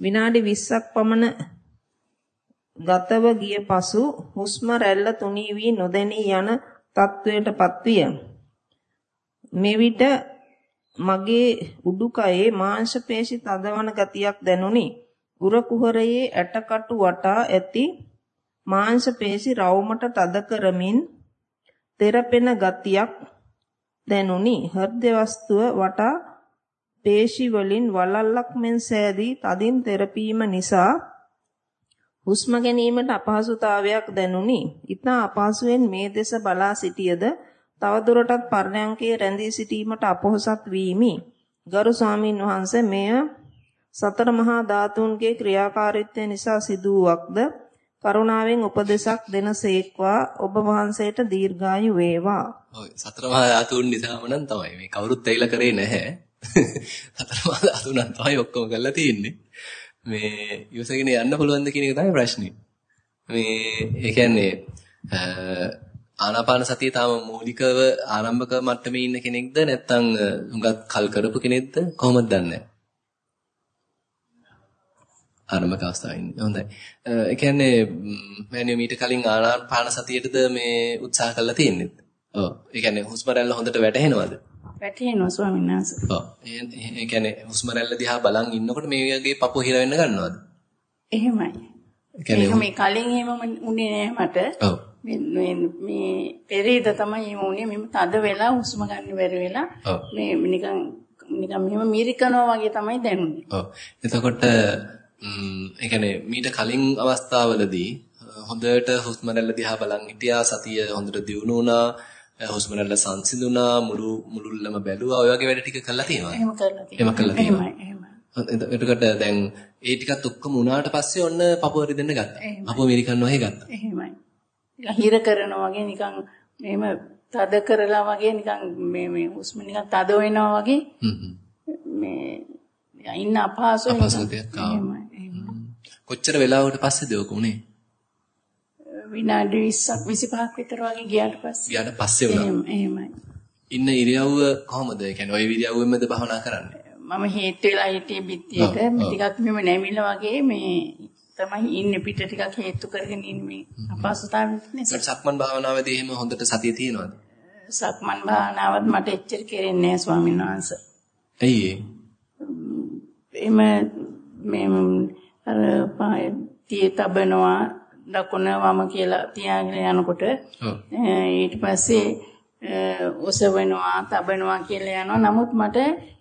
විනාඩි 20ක් පමණ ගතව ගිය පසු හුස්ම රැල්ල තුනී වී නොදැනී යන තත්වයටපත් විය. මෙවිට මගේ උඩුකයේ මාංශ පේශි තදවන ගතියක් දැනුනි. උර කුහරයේ ඇටකටු වටා ඇති මාංශ පේශි රවුමට තද කරමින් තෙරපෙන ගතියක් දැනුනි. හෘද වස්තුව වටා පේශි වලින් වලල්ලක් මෙන් සෑදී තදින් තෙරපීම නිසා හුස්ම ගැනීමට අපහසුතාවයක් දැනුනි. ඉතා අපහසුවෙන් මේ දෙස බලා සිටියද තවදුරටත් පර්ණයන්කේ රැඳී සිටීමට අපොහසත් වීමි. ගරු ස්වාමින් වහන්සේ මෙය සතර මහා ධාතුන්ගේ ක්‍රියාකාරීත්වය නිසා සිදුවක්ද කරුණාවෙන් උපදේශක් දෙනසේක්වා ඔබ වහන්සේට දීර්ඝායු වේවා. ඔව් සතර මහා ධාතුන් නිසාම නම් තමයි මේ කවුරුත් ඇවිල්ලා කරේ නැහැ. සතර මහා ධාතුන් තමයි ඔක්කොම කරලා තියෙන්නේ. මේ ඉවසගෙන යන්න පුළුවන්ද කියන එක තමයි ප්‍රශ්නේ. මේ ඒ කියන්නේ ආනාපාන සතිය තාම මූලිකව ආරම්භක මට්ටමේ ඉන්න කෙනෙක්ද නැත්නම් හුඟක් කල් කරපු කෙනෙක්ද කොහොමද දන්නේ? ආරම්භක අවස්ථාවේ ඉන්නේ. හොඳයි. ඒ කියන්නේ මෑනියෝ මීට කලින් ආනාපාන සතියේද මේ උත්සාහ කරලා තියෙන්නේ. ඔව්. ඒ කියන්නේ හුස්ම රැල්ල හොඳට වැටහෙනවද? වැටහෙනවා ස්වාමීන් වහන්සේ. ඔව්. ඒ කියන්නේ හුස්ම රැල්ල දිහා බලන් ඉන්නකොට මේ වගේ පපුව හිර වෙන්න ගන්නවද? එහෙමයි. ඒ කියන්නේ මේ කලින් එහෙම උනේ නෑ මට. ඔව්. මේ මේ පෙරේද තමයි එහෙම උනේ මෙහෙම තද වෙලා හුස්ම ගන්න බැරි වෙලා මේ නිකන් නිකන් මෙහෙම මිරිකනවා වගේ තමයි දැනුනේ. ඔව්. එතකොට ඒ කියන්නේ මීට කලින් අවස්ථාවලදී හොඳට හුස්ම රැල්ල දිහා බලන් හිටියා සතිය හොඳට දියුණු වුණා හුස්ම රැල්ල සංසිඳුණා මුළු මුළුල්ලම බැලුවා ඔය වගේ වැඩ ටික කරලා තියෙනවා. එහෙම කරලා තියෙනවා. එහෙම කරලා තියෙනවා. එහෙමයි එතකොට දැන් ඒ ටිකත් ඔක්කොම උනාට පස්සේ ඔන්න පපුව රිදෙන්න ගත්තා. පපුව මිරිකන්නවා හේ ගත්තා. එහෙමයි. හිර කරනවා වගේ නිකන් එහෙම තද කරලා වගේ නිකන් මේ මේ හුස්ම නිකන් තද වෙනවා වගේ මේ ඉන්න අපහසුයි. අපහසුතාවයක් ආවා. කොච්චර වෙලාවකට පස්සේද ඔක උනේ? විනාඩි 20ක් 25ක් විතර වගේ ගියාට පස්සේ. ගියාට පස්සේ වුණා. එහෙමයි. ඉන්න ඉරියව්ව කොහොමද? ඒ කියන්නේ ওই ඉරියව්වෙමද භවනා කරන්නේ? මම හේත් වෙලා හිටියේ පිටියට ටිකක් මෙහෙම නැමිලා වගේ මේ තමයි ඉන්නේ පිට ටිකක් හේතු කරගෙන ඉන්නේ අපහසුතාවයක් නිසා. සක්මන් භාවනාවේදී එහෙම හොඳට සතිය තියෙනවද? සක්මන් භාවනාවත් මට එච්චර කෙරෙන්නේ නැහැ ස්වාමීන් වහන්සේ. ඇයි ඒ? මේ අර පාය තිය තබනවා දකුණ වම කියලා තියාගෙන යනකොට ඊට පස්සේ ඔසවනවා තබනවා කියලා යනවා. නමුත් මට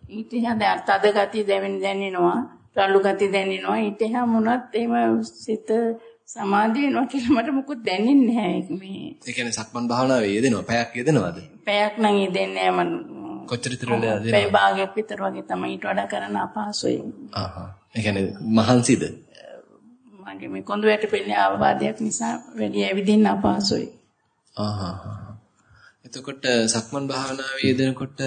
ඊට එහා තද ගතිය දැවෙන දැනෙනවා. රළු ගතිය දැනෙනවා. ඊට එහා මොනවත් එහෙම සිත සමාධිය වෙනවා කියලා මට මොකුත් දැනෙන්නේ නැහැ මේ. ඒ කියන්නේ සක්මන් භාවනාවේ යෙදෙනවා. පැයක් යෙදෙනවද? පැයක් නම් යෙදෙන්නේ නැහැ මම. කොච්චර විතර වෙලාද? පැය භාගයක් විතර වගේ තමයි ඊට වඩා කරන්න අපහසුයි. ආහා. ඒ කියන්නේ මහන්සිද? මගේ මේ කොඳු වැට පෙළේ ආවාදයක් නිසා වැඩි ඇවිදින්න අපහසුයි. ආහා. එතකොට සක්මන් භාවනාවේ යෙදෙනකොට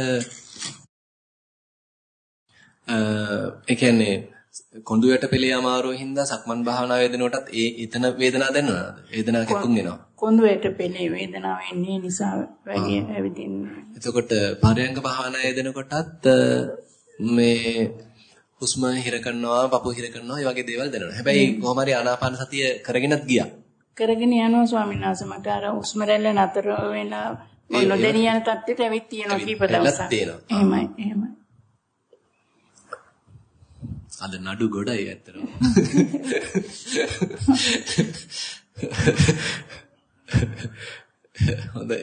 ඒ කියන්නේ කොඳු යට පෙළේ අමාරුව හින්දා සක්මන් භාවනාව වේදනකොටත් ඒ එතන වේදනාවක් දැනෙනවද? වේදනාවක් කෙකුන් එනවා. කොඳු යට පෙළේ වේදනාව එන්නේ නිසා වැඩි ඇවිදින්නේ. එතකොට පරයන්ක භාවනාව වේදනකොටත් මේ හුස්ම හිර කරනවා, පපුව හිර කරනවා, ඒ වගේ දේවල් දැනෙනවා. හැබැයි කොහොම හරි ආනාපාන සතිය කරගෙනත් ගියා. කරගෙන යනවා ස්වාමීන් වහන්සේ මට අර හුස්ම රැල්ල නතර වෙලා නොදැනී යන තත්ත්වයට ඇවිත් තියෙනවා කීප දවසක්. එහෙමයි එහෙමයි. අද නඩු ගොඩයි ඇත්තටම. හොඳයි.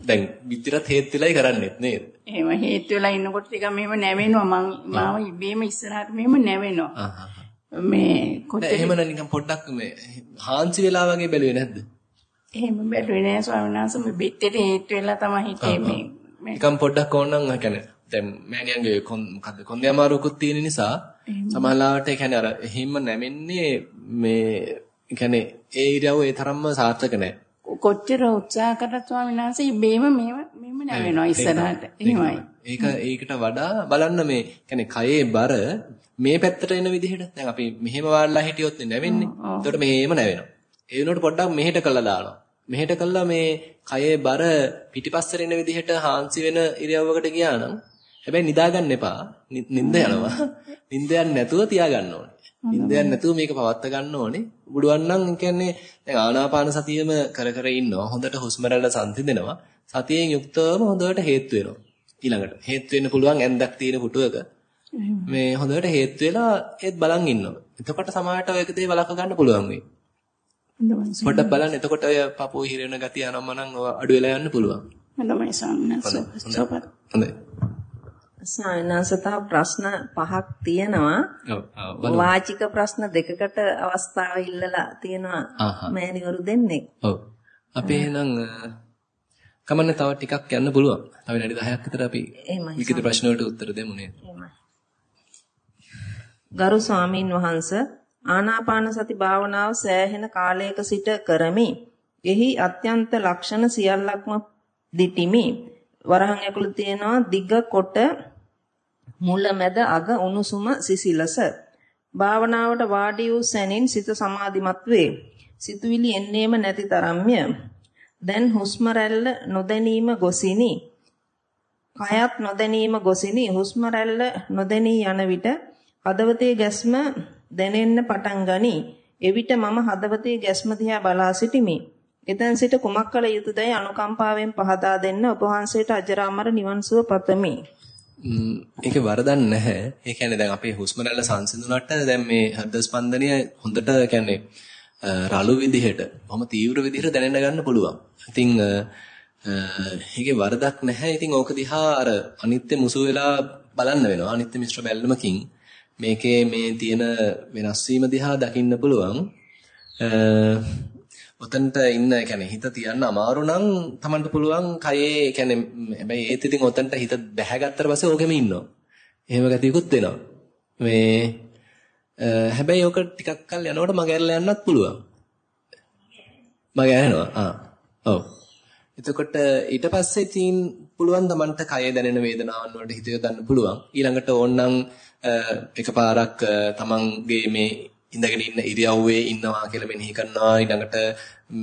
දැන් විතරත් හේත් වෙලයි කරන්නේත් නේද? එහෙම හේත් වෙලා ඉන්නකොට ටික මෙහෙම නැවෙනවා මං මාව ඉබේම ඉස්සරහට මෙහෙම නැවෙනවා. මේ කොච්චර එහෙමනම් නිකන් පොඩ්ඩක් මේ හාන්සි වෙලා වගේ බැලුවේ නැද්ද? එහෙම බැලුවේ නෑ ස්වාමීන් වහන්සේ මේ බෙත්තේ හේත් වෙලා තමයි හිතේ මේ නිකන් පොඩ්ඩක් ඕනනම් අකනේ දැන් මෑණියන්ගේ මොකද්ද කොන්දේ අමාරුකුත් තියෙන නිසා සමහරවිට ඒ කියන්නේ අර හිම්ම නැමෙන්නේ මේ කියන්නේ ඒ ඉරියව්ව ඒ තරම්ම සාර්ථක නැහැ. කොච්චර උත්සාහ කරත් ස්වාමීන් වහන්සේ මේම මේම මේම නැවෙනවා ඉස්සරහට. එහෙමයි. ඒක ඒකට වඩා බලන්න මේ කියන්නේ කයේ බර මේ පැත්තට එන විදිහට දැන් අපි මෙහෙම වාඩිලා හිටියොත් නැවෙන්නේ. එතකොට මේම නැවෙනවා. ඒ වෙනකොට පොඩ්ඩක් මෙහෙට කළා දානවා. මෙහෙට කළා මේ කයේ බර පිටිපස්සට එන විදිහට හාන්සි වෙන ඉරියව්වකට ගියා නම් හැබැයි නිදා ගන්න එපා. නිින්ද යනවා. නිින්ද යන්නේ නැතුව තියාගන්න ඕනේ. නිින්ද යන්නේ නැතුව මේක පවත්ත ගන්න ඕනේ. බුඩුවන් නම් කියන්නේ දැන් ආනාපාන සතියෙම කර කර ඉන්නවා. හොඳට හුස්ම රැල්ල සංසිඳෙනවා. සතියෙන් යුක්තවම හොඳට හේතු වෙනවා. ඊළඟට හේතු වෙන්න පුළුවන් ඇඳක් තියෙන පුටුවක. මේ හොඳට හේතු වෙලා ඒත් බලන් ඉන්නවා. එතකොට සමාහයට ඔයක දේ වළක්ව ගන්න පුළුවන් වෙයි. පොඩ්ඩක් බලන්න එතකොට ඔය පපුව හිරෙන ගතිය අනම්මනම් අඩු වෙලා යන්න පුළුවන්. හොඳයි සම්මත. හොඳයි. සායනසතා ප්‍රශ්න පහක් තියෙනවා. ඔව් වාචික ප්‍රශ්න දෙකකට අවස්ථාව ඉල්ලලා තියෙනවා මෑණිවරු දෙන්නෙක්. ඔව්. අපි එහෙනම් කමන්න තව ටිකක් යන්න පුළුවන්. තව විනාඩි 10ක් විතර අපි විකිත ප්‍රශ්න වලට උත්තර දෙමු නේද? ගරු ස්වාමින් වහන්සේ ආනාපාන සති භාවනාව සෑහෙන කාලයක සිට කරමි. එහි අත්‍යන්ත ලක්ෂණ සියල්ලක්ම දිටිමි. වරහන් ඇකුළු තියෙනවා දිග කොට මුල මැද අග උණුසුම සිසිලස. භාවනාවට වාඩි වූ සැනින් සිත සමාධිමත් වේ. සිතුවිලි එන්නේම නැති තරම්ය. දැන් හුස්ම රැල්ල නොදැනීම ගොසිනි. කයත් නොදැනීම ගොසිනි. හුස්ම රැල්ල නොදැනී යන විට හදවතේ ගැස්ම දැනෙන්න පටන් ගනී. එවිට මම හදවතේ ගැස්ම දිහා බලා සිටිමි. එතෙන් සිට කුමක් කළ යුතුදයි අනුකම්පාවෙන් පහදා දෙන්න ඔබ වහන්සේට අජරාමර නිවන් සුව පතමි. ඒක වරදක් නැහැ. ඒ කියන්නේ දැන් අපේ හුස්ම රැල්ල සංසිඳුණාට දැන් මේ හෘද ස්පන්දනය හොඳට කියන්නේ රළු විදිහට, බොහොම තීව්‍ර විදිහට දැනෙන්න ගන්න පුළුවන්. ඉතින් ඒකේ වරදක් නැහැ. ඉතින් ඕක දිහා අර අනිත්‍ය මුසු වෙලා බලන්න වෙනවා. අනිත්‍ය මිශ්‍ර බැල්මකින් මේකේ මේ තියෙන වෙනස් වීම දිහා දකින්න පුළුවන්. ඔතනට ඉන්න يعني හිත තියන්න අමාරු නම් Tamanට පුළුවන් කයේ يعني හැබැයි ඒත් ඉතින් ඔතනට හිත බැහැගත්තට පස්සේ ඕකෙම ඉන්නවා. එහෙම ගතියකුත් වෙනවා. මේ හැබැයි ඕක ටිකක් කල් යනකොට මගහැරලා යන්නත් පුළුවන්. මගහැරෙනවා. ආ. ඔව්. එතකොට ඊට පස්සේ තීන් පුළුවන් Tamanට කයේ දැනෙන වේදනාවන් වලට හිත යොදන්න පුළුවන්. ඊළඟට ඕනනම් එකපාරක් Tamanගේ මේ ඉඳගෙන ඉන්න ඉරියව්වේ ඉන්නවා කියලා මෙනෙහි කරනවා. ඊළඟට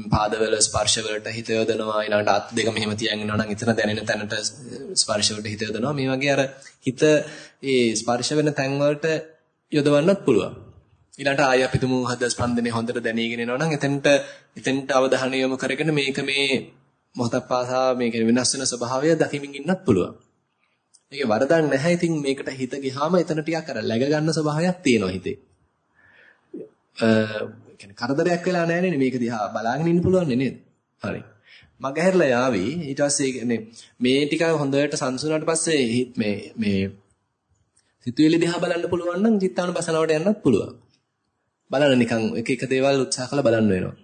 පාදවල ස්පර්ශ වලට හිත යොදනවා. ඊළඟට අත් දෙක මෙහෙම තියන් ඉන්නවා නම් එතන දැනෙන තැනට ස්පර්ශ වලට හිත යොදනවා. මේ වගේ අර හිත ඒ ස්පර්ශ වෙන තැන් වලට යොදවන්නත් පුළුවන්. ඊළඟට ආය අපි තුමු හද ස්පන්දනේ හොඳට දැනීගෙන එනවා නම් එතෙන්ට එතෙන්ට අවධානය යොමු කරගෙන මේක මේ මොහොතක් පාසා මේක වෙනස් වෙන ස්වභාවය දකිමින් ඉන්නත් පුළුවන්. මේකේ වරදක් නැහැ. ඉතින් මේකට හිත ගියාම එතන ටිකක් අර läග ගන්න ස්වභාවයක් තියෙනවා හිතේ. කියන්නේ කරදරයක් වෙලා නැහැ නේද මේක දිහා බලාගෙන ඉන්න පුළුවන් නේද? හරි. මග හැරලා යාවි ඊට පස්සේ කියන්නේ මේ ටික හොඳට සංසුනාට පස්සේ මේ මේ සිතුවිලි දිහා බලන්න පුළුවන් නම් චිත්තානුපසනාවට යන්නත් පුළුවන්. බලන්න නිකන් එක එක දේවල් උත්සාහ කරලා බලන්න වෙනවා.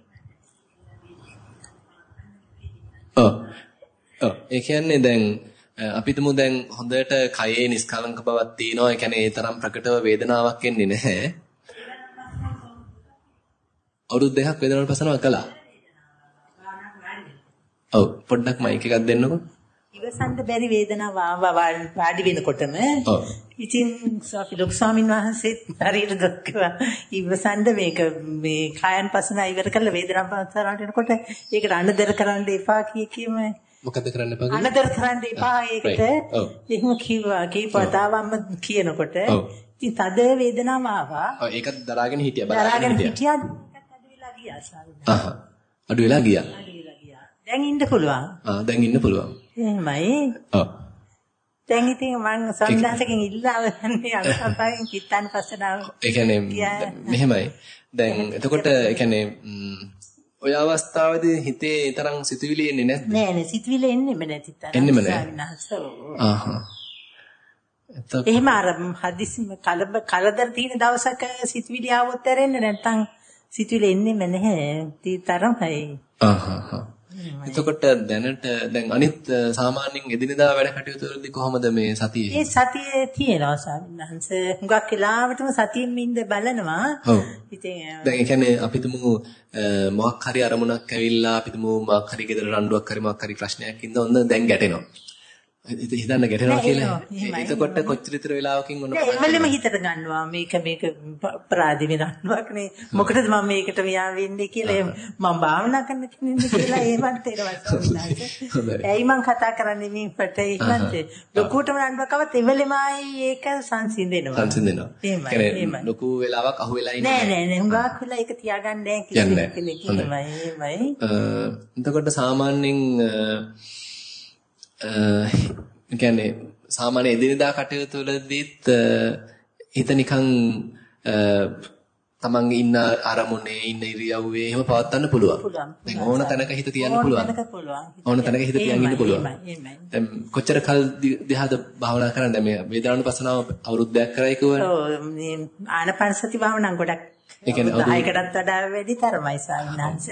ඔව්. ඔව් ඒ කියන්නේ දැන් අපිටම දැන් හොඳට කයේ නිස්කලංක බවක් තියෙනවා. ඒ කියන්නේ ඒ තරම් ප්‍රකටව වේදනාවක් එන්නේ නැහැ. අවුරුදු දෙකක් වේදනාවට පසනාව කළා. ඔව් පොඩ්ඩක් මයික් එකක් දෙන්නකෝ. ඉවසන්න බැරි වේදනාව වාඩි වෙනකොටම ඉතින් ලොකු ස්වාමීන් වහන්සේත් හරියට දක්වා ඉවසන්න මේක මේ කායන් පසන ඉවර කරලා වේදනාව පසනාවට එනකොට ඒකට අනදර කරන්න එපා කිය කීම. මොකද කරන්න එපා අනදර කරන්න එපා ඒකට. එහෙම කිව්වා කීපතාවම කියනකොට ඉතින් තද වේදනාව ආවා. ඔව් ඒක දරාගෙන හිටියා බලාගෙන හිටියා අහහ. අඩු වෙලා ගියා. දැන් ඉන්න පුළුවන්. ආ දැන් ඉන්න පුළුවන්. එහෙමයි. ඔව්. දැන් ඉතින් මම සංදාසකෙන් ඉල්ලාවන්නේ අනුසම්පායෙන් කිත්තන් පස්සනාව. ඒ කියන්නේ මෙහෙමයි. දැන් එතකොට ඒ කියන්නේ ඔය අවස්ථාවේදී හිතේ තරම් සිතුවිලි එන්නේ නැද්ද? නෑ නෑ සිතුවිලි එන්නේම නැති තරම්. එන්නෙම නෑ. ආහ්. එහෙම අර හදිසිම කලබ කරදර තියෙන දවසක සිතුවිලි ආවොත් ඇරෙන්නේ නැත්නම් සිතුවිලි එන්නේම නැහැ. තී තරමයි. ආහ් එතකොට දැනට දැන් අනිත් සාමාන්‍යයෙන් එදිනෙදා වැඩ කටයුතු වලදී කොහොමද මේ සතිය? ඒ සතිය තියෙනවා සාමිනහන්ස. හුඟක් වෙලාවටම සතියෙන් ඉඳ බලනවා. ඔව්. ඉතින් දැන් ඒ කියන්නේ අපි තුමු මොකක් හරි අරමුණක් ඇවිල්ලා අපි තුමු මොකක් හරි ගෙදර රණ්ඩුවක් හරි මොකක් හරි ප්‍රශ්නයක් ඉඳ ඔන්න දැන් ගැටෙනවා. හිතන්න ගැටෙනවා කියලා. එතකොට කොච්චර විතර වෙලාවකින් ඔන්න එමෙලෙම හිතට ගන්නවා මේක මේක අපරාධි වෙනන්නවක් නේ. මොකටද මම මේකට මෙයා වෙන්නේ කියලා මම භාවනා කරන්න කෙනෙක් කියලා ඒවත් තේරවත් ඇයි මං කතා කරන්නේ මේ පට එහෙමත් ලොකුටම නඩුවකවත් එමෙලෙම ආයි ඒක සංසිඳෙනවා. සංසිඳෙනවා. එහෙමයි. ලොකු වෙලාවක් අහු වෙලා ඉන්නේ නෑ නෑ නෑ. හුඟක් වෙලා ඒක තියාගන්න නැහැ කිසි කෙනෙක්. එහෙමයි එහෙමයි. එතකොට සාමාන්‍යයෙන් කියන්නේ සාමාන්‍ය එදිනදා කටයුතු වලදීත් හිත නිකන් තමන්ගේ ඉන්න අරමුණේ ඉන්න ඉරියව්වේ එහෙම පවත්වන්න පුළුවන්. දැන් ඕන තැනක හිත තියන්න පුළුවන්. ඕන තැනක හිත තියන් ඉන්න පුළුවන්. දැන් කොච්චර කල් දිහාද භාවනා කරන්නේ මේ වේදනානුපසනාව අවුරුද්දක් කරයි කිව්වනේ. ඔව් මේ ආනපනසති භාවනාව ගොඩක් ඒ කියන්නේ 10කටත් වඩා වැඩි තරමයි සාවිනාංශ.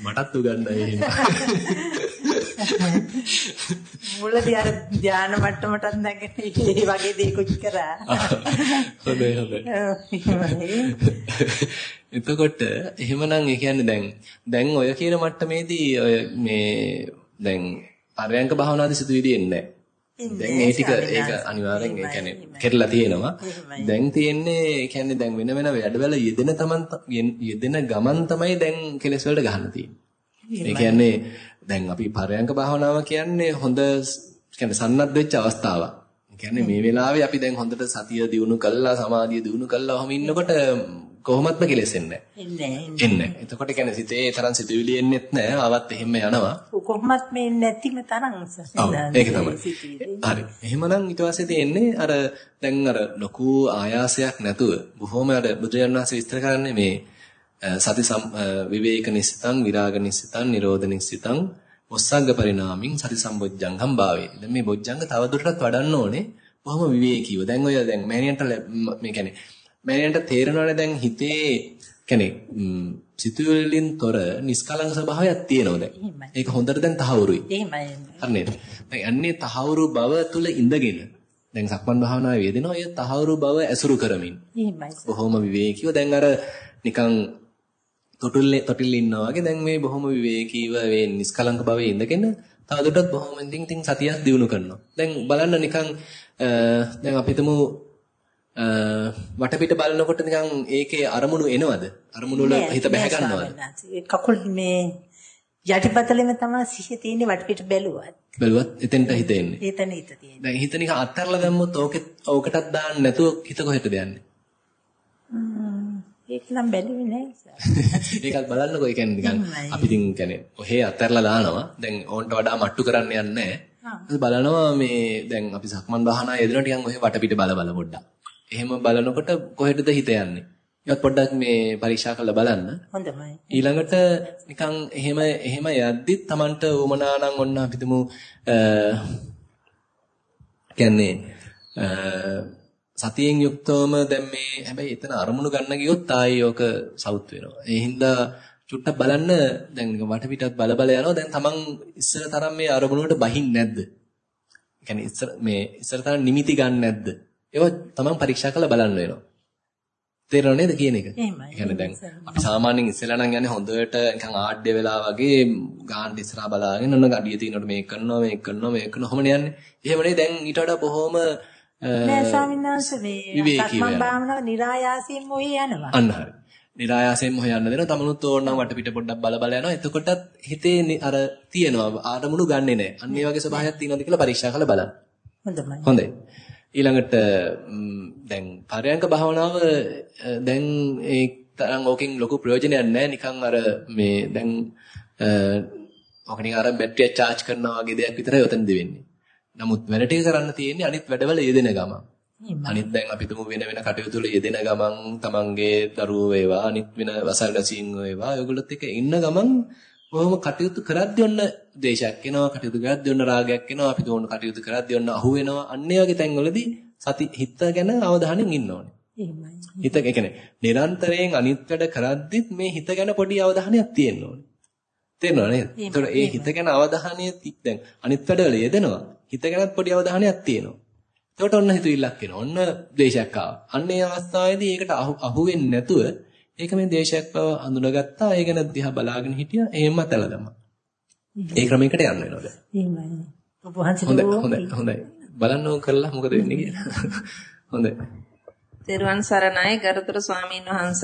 මටත් උගන්නයි එහෙම. මුලදී අර ධානා මට්ටමටත් නැගෙන ඒ වගේ දේකුත් කරා. හොඳයි හොඳයි. එතකොට එහෙමනම් ඒ කියන්නේ දැන් දැන් ඔය කියන මට්ටමේදී ඔය මේ දැන් පරයන්ක භාවනාදී සිදුවිලි එන්නේ දැන් මේ ටික ඒක අනිවාර්යෙන් ඒ කියන්නේ කෙරලා තියෙනවා. දැන් තියෙන්නේ ඒ කියන්නේ දැන් වෙන වෙන වැඩවල යෙදෙන තමන් යෙදෙන ගමන් තමයි දැන් කෙලස් වලට ගහන්න තියෙන්නේ. ඒ කියන්නේ දැන් අපි පරයන්ක භාවනාව කියන්නේ හොඳ කියන්නේ සන්නද්ධ වෙච්ච අවස්ථාවක්. කියන්නේ මේ වෙලාවේ අපි දැන් හොඳට සතිය දිනු කළා සමාධිය දිනු කළා ඔහම ඉන්නකොට කොහොමත්ම කෙලෙසෙන්නේ නැහැ. එන්නේ. එතකොට කියන්නේ සිතේ තරම් සිතුවිලි එන්නෙත් නැහැ. ආවත් එහෙම යනවා. කොහොමත් මේ නැතිම තරම් ඒක තමයි. හරි. එහෙමනම් ඊට පස්සේ තියෙන්නේ අර දැන් අර ලොකු ආයාසයක් නැතුව බොහොම අර බුදුරජාණන් වහන්සේ විස්තර කරන්නේ මේ සති විවේක නිසිතං විරාග නිසිතං නිරෝධ නිසිතං ඔස්සග්ග පරිණාමින් සති සම්බොජ්ජංගම් භාවේ. දැන් මේ බොජ්ජංග තව දුරටත් වඩන්න ඕනේ. බොහොම විවේකීව. දැන් ඔය දැන් මෑණියන්ට මේ කියන්නේ මෑණියන්ට තේරෙනවනේ දැන් හිතේ කියන්නේ සිතුවිලින් තොර නිස්කලංක ස්වභාවයක් තියෙනවා දැන්. ඒක හොඳට දැන් තහවුරුයි. එහෙමයි. හරි නේද? දැන් අන්නේ තහවුරු බව තුල ඉඳගෙන දැන් සක්මන් භාවනාවේ යෙදෙනවා. ඒ තහවුරු බව ඇසුරු කරමින්. එහෙමයි. බොහොම විවේකීව දැන් අර නිකන් තොටිල්ලේ තොටිල්ලේ ඉන්නවා වගේ දැන් මේ බොහොම විවේකීව මේ නිස්කලංක භවයේ ඉඳගෙන තවදුරටත් බොහොම ඉඳින් තින් සතියක් දිනු කරනවා. දැන් බලන්න නිකන් දැන් අපි හිතමු වටපිට බලනකොට නිකන් ඒකේ අරමුණු එනවද? අරමුණු වල හිත බැහැ ගන්නවද? කකුල් මේ යටිපතලෙම තමයි සිහිය තියෙන්නේ වටපිට බැලුවත්. බැලුවත් එතෙන්ට හිත එන්නේ. එතන හිත තියෙන්නේ. දැන් හිත නිකන් අත්හැරලා දැම්මොත් ඕකෙත් ඕකටත් දාන්න නැතුව හිත කොහෙටද යන්නේ? ඒක නම් බැලුවේ නෑ ඒකත් බලන්නකෝ ඒ කියන්නේ නිකන් අපි ඉතින් කියන්නේ ඔහේ අත්හැරලා දානවා. දැන් ඕන්ට වඩා මට්ටු කරන්න යන්නේ නෑ. බලනවා මේ දැන් අපි සක්මන් භාවනා යෙදෙනවා ටිකන් ඔහේ වටපිට බල බල පොඩ්ඩක්. එහෙම බලනකොට කොහෙටද හිත යන්නේ? ඒවත් පොඩ්ඩක් මේ පරීක්ෂා කරලා බලන්න. හොඳයි. ඊළඟට නිකන් එහෙම එහෙම යද්දිත් Tamanට උමනා නම් ඔන්න අපිටම කියන්නේ සතියෙන් යුක්තවම දැන් මේ හැබැයි එතන අරමුණු ගන්න ගියොත් ආයේ ඕක සවුත් වෙනවා. ඒ හින්දා චුට්ටක් බලන්න දැන් වටපිටත් බල බල යනවා. දැන් Taman ඉස්සර තරම් මේ අරමුණු වලට බහින්නේ නැද්ද? ඒ කියන්නේ ඉස්සර මේ ඉස්සර තරම් නිමිති ගන්න නැද්ද? ඒවා Taman පරීක්ෂා කරලා බලන්න වෙනවා. තේරෙනව නේද කියන එක? එහෙමයි. දැන් අපි සාමාන්‍යයෙන් ඉස්සෙල්ලා නම් යන්නේ හොඳට නිකන් ආඩ්‍ය වෙලා වගේ ගාන්න ඉස්සරහා බලාගෙන ඔන්න ගඩිය තිනකොට මේක කරනවා මේක කරනවා මේක කරනවා ඔහොමනේ යන්නේ. එහෙමනේ දැන් ඊට වඩා බොහොම නෑ ස්වාමීන් වහන්සේ මේ සක්මන් භාවනාව નિરાයාසයෙන් මොහි යනවා. අන්න හරි. નિરાයාසයෙන් මොහි යන්න දෙනවා. තමනුත් ඕනනම් වටපිට පොඩ්ඩක් බල බල යනවා. එතකොටත් හිතේ අර තියෙනවා ආරමුණු ගන්නෙ නෑ. අන්න ඒ වගේ ස්වභාවයක් තියෙනවද කියලා පරීක්ෂා කරලා බලන්න. හොඳයි. හොඳයි. ඊළඟට දැන් පරයන්ක භාවනාව දැන් ඒ තරම් ඕකෙන් ලොකු ප්‍රයෝජනයක් නැහැ නිකන් අර මේ දැන් ඔක නිකන් අර බැටරිය charge කරනවා වගේ දෙයක් විතරයි ඔතනදී වෙන්නේ. නමුත් වැඩ ටික කරන්න තියෙන්නේ අනිත් වැඩවල යෙදෙන ගමන්. අනිත් දැන් අපි තුමු වෙන වෙන කටයුතු වල යෙදෙන ගමන් තමන්ගේ දරුවෝ වේවා අනිත් වෙන වසල්ගසීන් වේවා ඔයගොල්ලොත් එක්ක ඉන්න ගමන් කොහොම කටයුතු කරද්දී ඔන්න දේශයක් එනවා කටයුතු කරද්දී ඔන්න රාගයක් එනවා අපි තෝරන කටයුතු කරද්දී ඔන්න අහු වෙනවා අන්න ඒ වගේ තැන්වලදී සති හිත ගැන අවධානයෙන් ඉන්න ඕනේ. එහෙමයි. හිත ඒ කියන්නේ නිරන්තරයෙන් අනිත් වැඩ කරද්දිත් මේ හිත ගැන පොඩි අවධානයක් තියෙන්න ඕනේ. තේරෙනව නේද? ඒතකොට ඒ හිත ගැන අවධානය දැන් අනිත් වැඩවල යෙදෙනවා. හිත ගැනත් පොඩි අවධානයක් තියෙනවා. එතකොට ඔන්න හිතුවිල්ලක් එනවා. ඔන්න දේශයක් ආවා. අන්න ඒ අවස්ථාවේදී ඒකට අහු වෙන්නේ නැතුව ඒක මේ දේශයක් බව හඳුනාගත්තා. ඒ ගැන දිහා බලාගෙන හිටියා. එහෙම තැල දැම්මා. ඒ ක්‍රමයකට යන්න වෙනවා දැන්. එහෙමයි. ඔබ වහන්සේ හොඳයි හොඳයි හොඳයි. බලන්න ඕක කරලා මොකද වෙන්නේ කියලා. හොඳයි. තෙරුවන් සරණයි ගරුතර ස්වාමීන් වහන්ස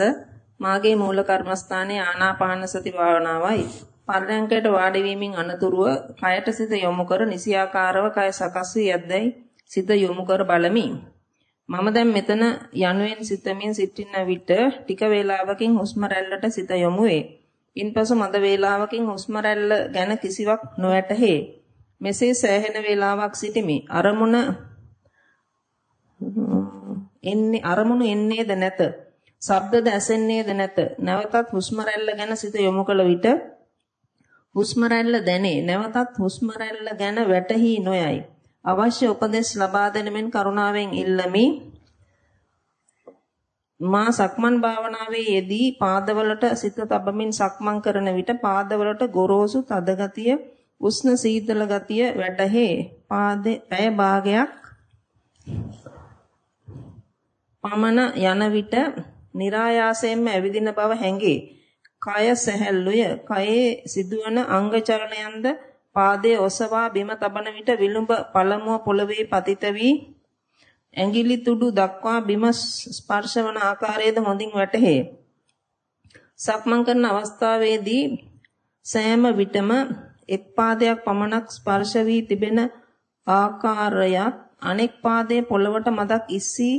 මාගේ මූල කර්මස්ථානයේ ආනාපාන සති භාවනාවයි. පරයන්කයට වාඩි වීමෙන් අනතුරුව කයට සිත යොමු කර නිසියාකාරව කය සකස් වී යද්දයි සිත යොමු කර බලමි. මම දැන් මෙතන යනුවෙන් සිතමින් සිටින විට ටික වේලාවකින් හුස්ම රැල්ලට සිත යොමු වේ. ඉන්පසු මද වේලාවකින් හුස්ම රැල්ල ගැන කිසිවක් නොඇතහේ. මෙසේ සෑහෙන වේලාවක් සිටිමි. අරමුණ එන්නේ අරමුණු එන්නේද නැත. ශබ්දද ඇසෙන්නේද නැත. නැවතත් හුස්ම රැල්ල ගැන සිත යොමු කළ විට හුස්ම රැල්ල දැනේ. නැවතත් හුස්ම රැල්ල ගැන වැටහි නොයයි. අවශ්‍ය උපදෙස් ලබා දෙන මෙන් කරුණාවෙන් ඉල්ලමි. මා සක්මන් භාවනාවේ යෙදී පාදවලට සිත තබමින් සක්මන් කරන විට පාදවලට ගොරෝසු තද ගතිය, උෂ්ණ සීතල ගතිය වැටහේ. පාදේ පැය භාගයක් පමණ යන විට નિરાයාසයෙන්ම ඇවිදින බව හැඟේ. කය සැහැල්ලුය. කයේ සිදුවන අංග චලනයන්ද පාදයේ ඔසවා බිම තබන විට විලුඹ පළමුව පොළවේ පතිත වී ඇඟිලි තුඩු දක්වා බිම ස්පර්ශවන ආකාරයද හොඳින් වැටහේ. සක්මන් කරන අවස්ථාවේදී සෑම විටම එක් පාදයක් පමණක් ස්පර්ශ වී තිබෙන ආකාරයත් අනෙක් පාදයේ පොළවට මදක් ඉස්සී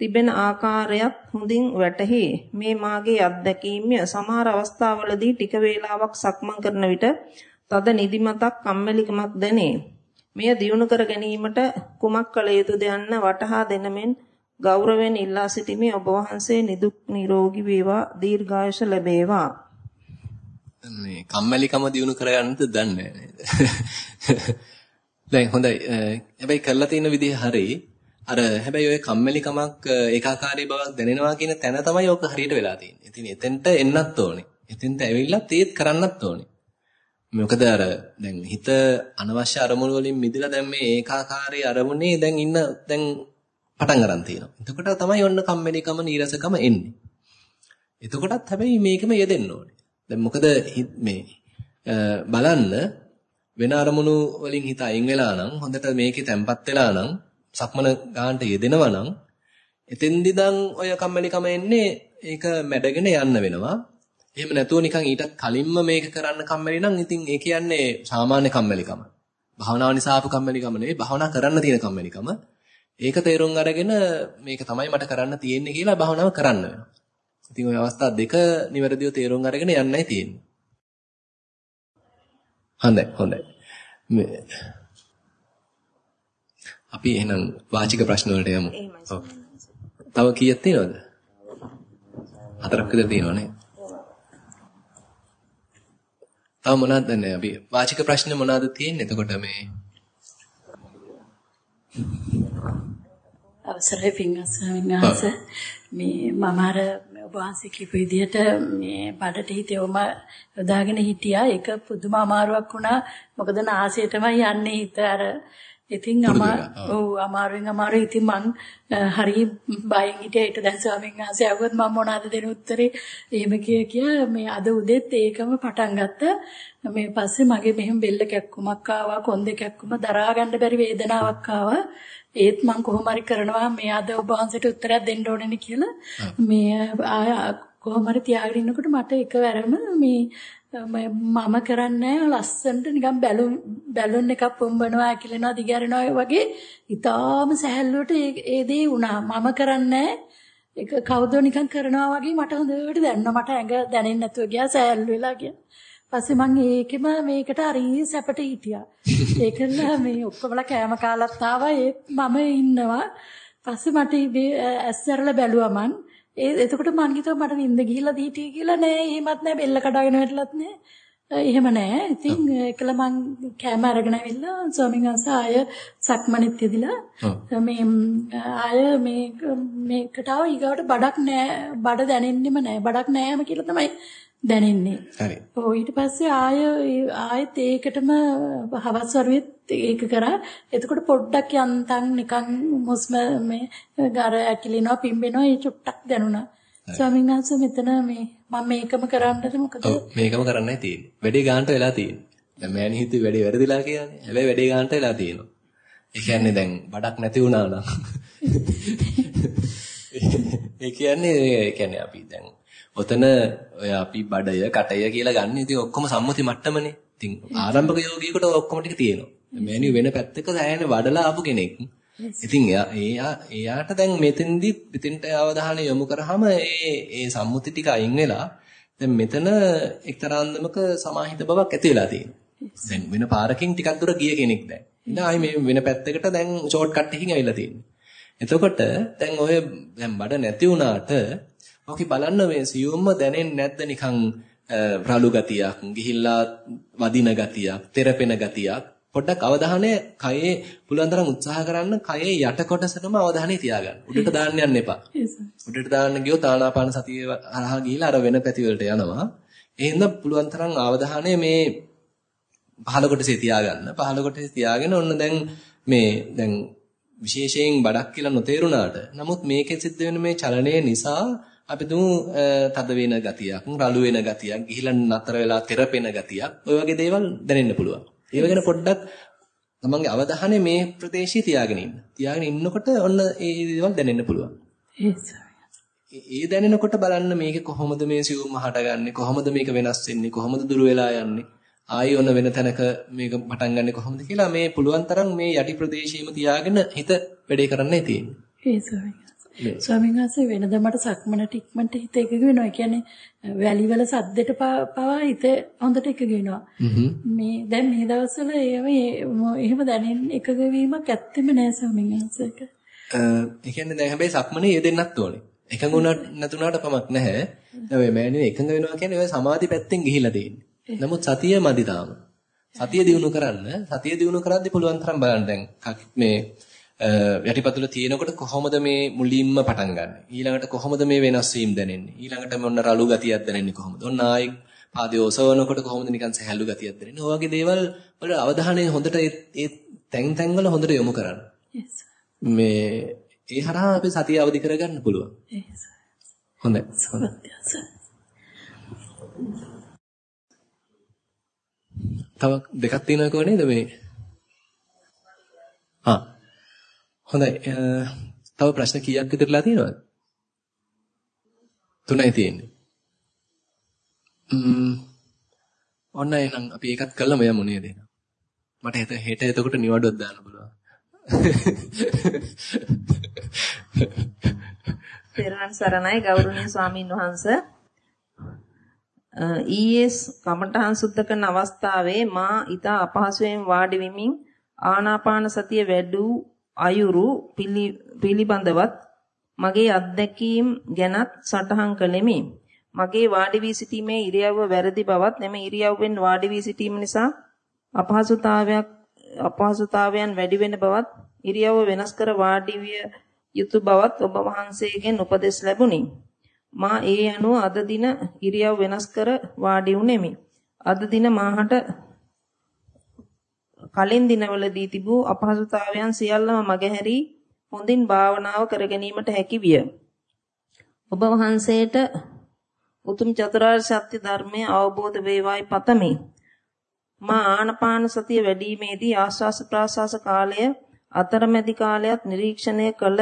තිබෙන ආකාරයත් හොඳින් වැටහි. මේ මාගේ අත්දැකීමය සමහර අවස්ථාවලදී ටික වේලාවක් සක්මන් කරන විට තද නිදිමතක් කම්මැලිකමක් දැනේ. මෙය දියුණු කර ගැනීමට කුමක් කළ යුතුද යන්න වටහා දෙනමෙන් ගෞරවයෙන් ඉල්ලා සිටිමි ඔබ වහන්සේ නිදුක් නිරෝගී වේවා දීර්ඝායුෂ ලැබේවා. මේ කම්මැලිකම දියුණු කරගන්නද දන්නේ නැහැ දැන් හොඳයි. හැබැයි කරලා තියෙන විදිහ හරි. අර හැබැයි ඔය කම්මැලිකමක් ඒකාකාරී බවක් දැනෙනවා කියන තැන තමයි ඔක හරියට වෙලා තියෙන්නේ. ඉතින් එතෙන්ට එන්නත් ඕනේ. එතෙන්ට ඇවිල්ලා තේත් කරන්නත් ඕනේ. මොකද අර දැන් හිත අනවශ්‍ය අරමුණු වලින් මිදලා දැන් මේ ඒකාකාරී අරමුණේ දැන් ඉන්න දැන් පටන් ගන්න තියෙනවා. එතකොට තමයි ඔන්න කම්මැලිකම නීරසකම එන්නේ. එතකොටත් හැබැයි මේකම යෙදෙන්න ඕනේ. දැන් මොකද මේ බලන්න වෙන අරමුණු වලින් හිත අයින් වෙලා නම් හොඳට මේකේ තැම්පත් වෙලා නම් සක්මන ගන්නට යෙදෙනවා නම් එතෙන්දි දන් ඔය කම්මැලිකම එන්නේ ඒක මැඩගෙන යන්න වෙනවා. එහෙම නැතුව නිකන් ඊටත් කලින්ම මේක කරන්න කම්මැලි නම් ඉතින් ඒ කියන්නේ සාමාන්‍ය කම්මැලිකම. භාවනාව නිසා ආපු කම්මැලිකම නෙවෙයි භාවනා කරන්න තියෙන කම්මැලිකම. ඒක තේරුම් අරගෙන මේක තමයි මට කරන්න තියෙන්නේ කියලා භාවනාව කරන්න වෙනවා. ඉතින් ওই අවස්ථා දෙක නිවැරදිව තේරුම් අරගෙන යන්නයි තියෙන්නේ. හොඳයි හොඳයි. අපි එහෙනම් වාචික ප්‍රශ්න වලට යමු. ඔව්. තව කීයක් තියෙනවද? හතරක් විතර තියෙනවනේ. තව මොනවද දන්නේ අපි වාචික ප්‍රශ්න මොනවද තියෙන්නේ? එතකොට මේ අවසරයි පින්වත් ස්වාමීන් වහන්සේ මේ මම අර ඔබ වහන්සේ කියපු විදිහට මේ බඩට හිතෙවම යොදාගෙන හිටියා ඒක පුදුම අමාරුවක් වුණා මොකද නාසය තමයි යන්නේ හිත අර ඉතින් අමා ඔව් අමාරුවෙන් අමාරු ඉතින් මං හරි බයෙන් හිටියා. ඊට දැන් ස්වාමීන් වහන්සේ ආවොත් මම මොනවද දෙන උත්තරේ? එහෙම කිය කිය මේ අද උදෙත් ඒකම පටන් ගත්තා. මේ පස්සේ මගේ මෙහෙම බෙල්ල කැක්කුමක් ආවා කොන්ද කැක්කුම දරා ගන්න බැරි වේදනාවක් ආවා. ඒත් මම කොහොම හරි කරනවා මේ අද ඔබ වහන්සේට උත්තරයක් දෙන්න ඕනේ කියලා. මේ කොහොම හරි තියාගෙන ඉන්නකොට මට එකවරම මේ මම කරන්නේ ලස්සනට නිකන් බැලුන් බැලුන් එකක් පොම්බනවා කියලා දිගහැරෙනවා වගේ ඊටාම සැහැල්ලුවට ඒ දේ වුණා. මම කරන්නේ ඒක කවුද නිකන් කරනවා වගේ මට හොඳට දැනුණා මට ඇඟ දැනෙන්නේ නැතුව ගියා සැහැල්ලු වෙලා ගියා. පස්සේ මම ඒකෙම මේකට හරි සැපට හිටියා. ඒකල මේ ඔක්කොමලා කෑම කාලත් ආවා. ඒත් මම ඉන්නවා. පස්සේ මට ඇස්සරලා බැලුවා මං ඒ එතකොට මං හිතුවා මට නිින්ද ගිහිල්ලා දීටි කියලා නෑ එහෙමත් නෑ බෙල්ල කඩාගෙන වැටලත් නෑ. එහෙම නෑ. ඉතින් ඒකල මං කැම අරගෙන ඇවිල්ලා ස්වාමීන් වහන්සේ ආය සක්මනෙත් යදිලා මේ ආය මේ මේකට ආව ඊගාවට බඩක් නෑ බඩ දැනෙන්නෙම නෑ. බඩක් නෑම කියලා තමයි දැනෙන්නේ. හරි. ඔව් ඊට පස්සේ ආය ආයෙත් ඒකටම හවස් වරුවෙත් ඒක කරා. එතකොට පොඩ්ඩක් යන්තම් නිකන් මොස්ම මේ ගර ඇකිලිනවා පිම්බෙනවා ඒ චුට්ටක් දැනුණා. ස්වාමීන් වහන්සේ මෙතන මේ මම මේකම කරන්නද මොකද? ඔව් මේකම කරන්නයි තියෙන්නේ. වැඩේ ගන්නට වෙලා තියෙන්නේ. දැන් මෑණි හිතුවේ වැඩේ වැරදිලා කියන්නේ. හැබැයි වැඩේ ගන්නට වෙලා තියෙනවා. ඒ කියන්නේ දැන් බඩක් නැති වුණා නම්. ඒ කියන්නේ ඒ කියන්නේ අපි දැන් ඔතන ඔය අපි බඩය, කටය කියලා ගන්න ඉතින් ඔක්කොම සම්මුති මට්ටමනේ. ඉතින් ආරම්භක යෝගියෙකුට ඔක්කොම ටික තියෙනවා. මෑණි වෙන පැත්තක සෑහෙන වඩලා ආපු කෙනෙක්. ඉතින් එයා එයාට දැන් මෙතෙන්දි පිටින්ට අවධානය යොමු කරාම ඒ ඒ සම්මුති ටික අයින් වෙලා දැන් මෙතන එක්තරා අන්දමක සමාහිත බවක් ඇති වෙලා තියෙනවා. දැන් වෙන පාරකින් ටිකක් දුර ගිය කෙනෙක් දැන්. ඉතින් ආයි මේ වෙන පැත්තකට දැන් ෂෝට් කට් එකකින් ඇවිල්ලා තියෙනවා. එතකොට දැන් ඔය දැන් බඩ නැති වුණාට ඔකි බලන්න මේ සියුම්ම දැනෙන්නේ නැද්ද නිකන් රළු ගතියක්, ගිහිල්ලා වදින ගතියක්, තෙරපෙන ගතියක්. පොඩ්ඩක් අවධානය කයේ පුළුවන් තරම් උත්සාහ කරන්න කයේ යට කොටසටම අවධානය තියාගන්න. උඩට දාන්න යන්න එපා. උඩට දාන්න ගියොත් ආනාපාන සතිය හරහා ගිහිලා අර වෙන පැති වලට යනවා. එහෙනම් පුළුවන් තරම් අවධානය මේ පහළ කොටසේ තියාගන්න. පහළ කොටසේ තියාගෙන ඔන්න දැන් මේ දැන් විශේෂයෙන් බඩක් කියලා නොතේරුණාට නමුත් මේකෙ සිද්ධ වෙන මේ චලනය නිසා අපි තුමු තද වෙන ගතියක්, රළු වෙන ගතියක්, ගිහිලා නතර වෙලා තෙරපෙන ගතියක්, ඔය වගේ දේවල් දැනෙන්න පුළුවන්. ඒව ගැන පොඩ්ඩක් තමන්ගේ අවධානය මේ ප්‍රදේශයේ තියාගෙන ඉන්න. තියාගෙන ඉන්නකොට ඔන්න ඒ දේවල් දැනෙන්න පුළුවන්. ඒ දැනෙනකොට බලන්න මේක කොහොමද මේ සියුම්ම හටගන්නේ කොහොමද මේක වෙනස් වෙන්නේ කොහොමද දුර වෙලා යන්නේ ආයි ඔන්න වෙන තැනක මේක පටන් ගන්නෙ කොහොමද කියලා මේ පුළුවන් තරම් මේ යටි ප්‍රදේශයේම තියාගෙන හිත වැඩේ කරන්නයි තියෙන්නේ. ඒ ස්වාමීන් ස්වාමීන් වහන්සේ වෙනද මට සක්මනට ඉක්මනට හිත එකග වෙනවා. ඒ කියන්නේ වැලි වල සද්දෙට පවා හිත හොඳට එකග වෙනවා. මේ දැන් මේ දවස්වල එහෙම දැනෙන එකග වීමක් ඇත්තෙම නෑ ස්වාමීන් වහන්සේක. ඒ කියන්නේ දැන් හැබැයි සක්මනේ යෙදෙන්නත් ඕනේ. එකඟ නැතුණාට කමක් නැහැ. දැන් මේ මෑණියෝ එකඟ වෙනවා කියන්නේ ඔය සමාධි පැත්තෙන් ගිහිලා තියෙන්නේ. නමුත් සතිය මදි තාම. සතිය දිනු කරන්න සතිය දිනු කරද්දී පුළුවන් තරම් බලන්න දැන් මේ යටිපතුල තියෙනකොට කොහොමද මේ මුලින්ම පටන් ගන්න. ඊළඟට කොහොමද මේ වෙනස් වීම දැනෙන්නේ. ඊළඟට මොන රළු ගතියක් දැනෙන්නේ කොහොමද. ඔන්න ආයි පාදයේ ඔසවනකොට කොහොමද නිකන් සහැල්ලු ගතියක් දැනෙන්නේ. ඔය වගේ දේවල් වල අවධානය හොඳට ඒ තැන් තැන් වල හොඳට යොමු කරන්න. මේ ඒ හරහා අපි සතිය අවදි කරගන්න පුළුවන්. හොඳයි. තව දෙකක් තියෙනවා කෝ නේද මේ? ආ. හොඳයි. තව ප්‍රශ්න කීයක් ඉදිරියලා තියෙනවද? තුනයි තියෙන්නේ. ම්ම් ඔන්න එහෙනම් අපි ඒකත් කළාම යමු නේද? මට හෙට හෙට එතකොට නිවඩුවක් දාන්න පුළුවන්. පෙරවන් සරණයි ගෞරවනීය ස්වාමින් වහන්සේ ඊයේ කමඨහං සුද්ධ කරන අවස්ථාවේ මා ඊට අපහසුයෙන් වාඩි වෙමින් ආනාපාන සතිය වැඩි අයුරු පිළිබඳවත් මගේ අත්දැකීම් ගැනත් සටහන් කළෙමි. මගේ වාඩි වී සිටීමේ ඉරියව්ව වැරදි බවත් එම ඉරියව්වෙන් වාඩි වී සිටීම නිසා අපහසුතාවයක් අපහසුතාවයන් වැඩි වෙන බවත් ඉරියව්ව වෙනස් කර වාඩි විය යුතු බවත් ඔබ වහන්සේගෙන් උපදෙස් ලැබුණි. මා ඒ අනුව අද දින ඉරියව් වෙනස් කර වාඩි වුනේමි. අද දින මාහට කලින් දිනවලදී තිබූ අපහසුතාවයන් සියල්ලම මගහැරී හොඳින් භාවනාව කර ගැනීමට හැකි විය. ඔබ වහන්සේට උතුම් චතුරාර්ය සත්‍ය ධර්මය අවබෝධ වේවායි පතමි. මා ආනපාන සතිය වැඩිීමේදී ආස්වාස ප්‍රාස්වාස කාලය අතරමැදි කාලයක් නිරීක්ෂණය කළ